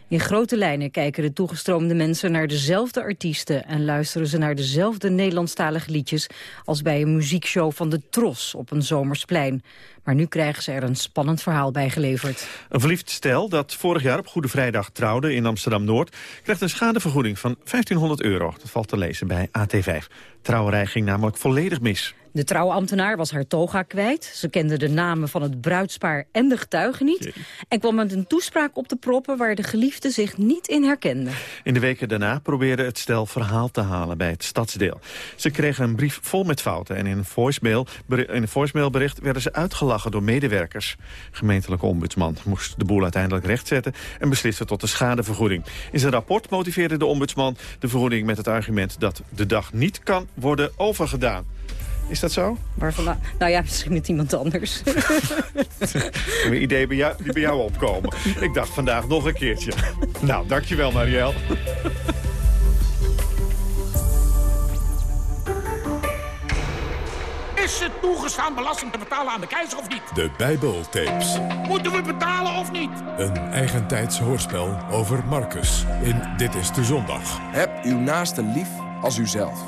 In grote lijnen kijken de toegestroomde mensen naar dezelfde artiesten... en luisteren ze naar dezelfde Nederlandstalige liedjes... als bij een muziekshow van de Tros op een zomersplein. Maar nu krijgen ze er een spannend verhaal bij geleverd. Een verliefd stel dat vorig jaar op Goede Vrijdag trouwde in Amsterdam-Noord... krijgt een schadevergoeding van 1500 euro. Dat valt te lezen bij AT5. Trouwerij ging namelijk volledig mis. De trouwambtenaar was haar toga kwijt. Ze kende de namen van het bruidspaar en de getuigen niet. En kwam met een toespraak op te proppen... waar de geliefde zich niet in herkende. In de weken daarna probeerde het stel verhaal te halen bij het stadsdeel. Ze kregen een brief vol met fouten en in een, voicemailbericht werden ze door medewerkers. Gemeentelijke ombudsman moest de boel uiteindelijk rechtzetten en besliste tot de schadevergoeding. In zijn rapport motiveerde de ombudsman de vergoeding met het argument dat de dag niet kan worden overgedaan. Is dat zo? Waarvan, nou ja, misschien met iemand anders. een idee bij jou, die bij jou opkomen. Ik dacht vandaag nog een keertje. Nou, dankjewel Marielle. Is het toegestaan belasting te betalen aan de keizer of niet? De Bijbeltapes. Moeten we betalen of niet? Een eigentijds hoorspel over Marcus in Dit is de Zondag. Heb uw naaste lief als uzelf.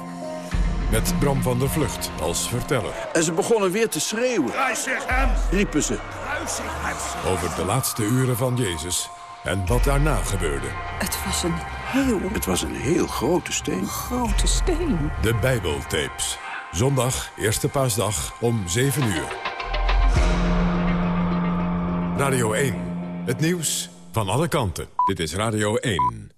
Met Bram van der Vlucht als verteller. En ze begonnen weer te schreeuwen. Kruisig hem! Riepen ze. Kruisig hem! Over de laatste uren van Jezus en wat daarna gebeurde. Het was een heel... Het was een heel grote steen. Grote steen. De Bijbeltapes. Zondag, eerste paasdag, om 7 uur. Radio 1. Het nieuws van alle kanten. Dit is Radio 1.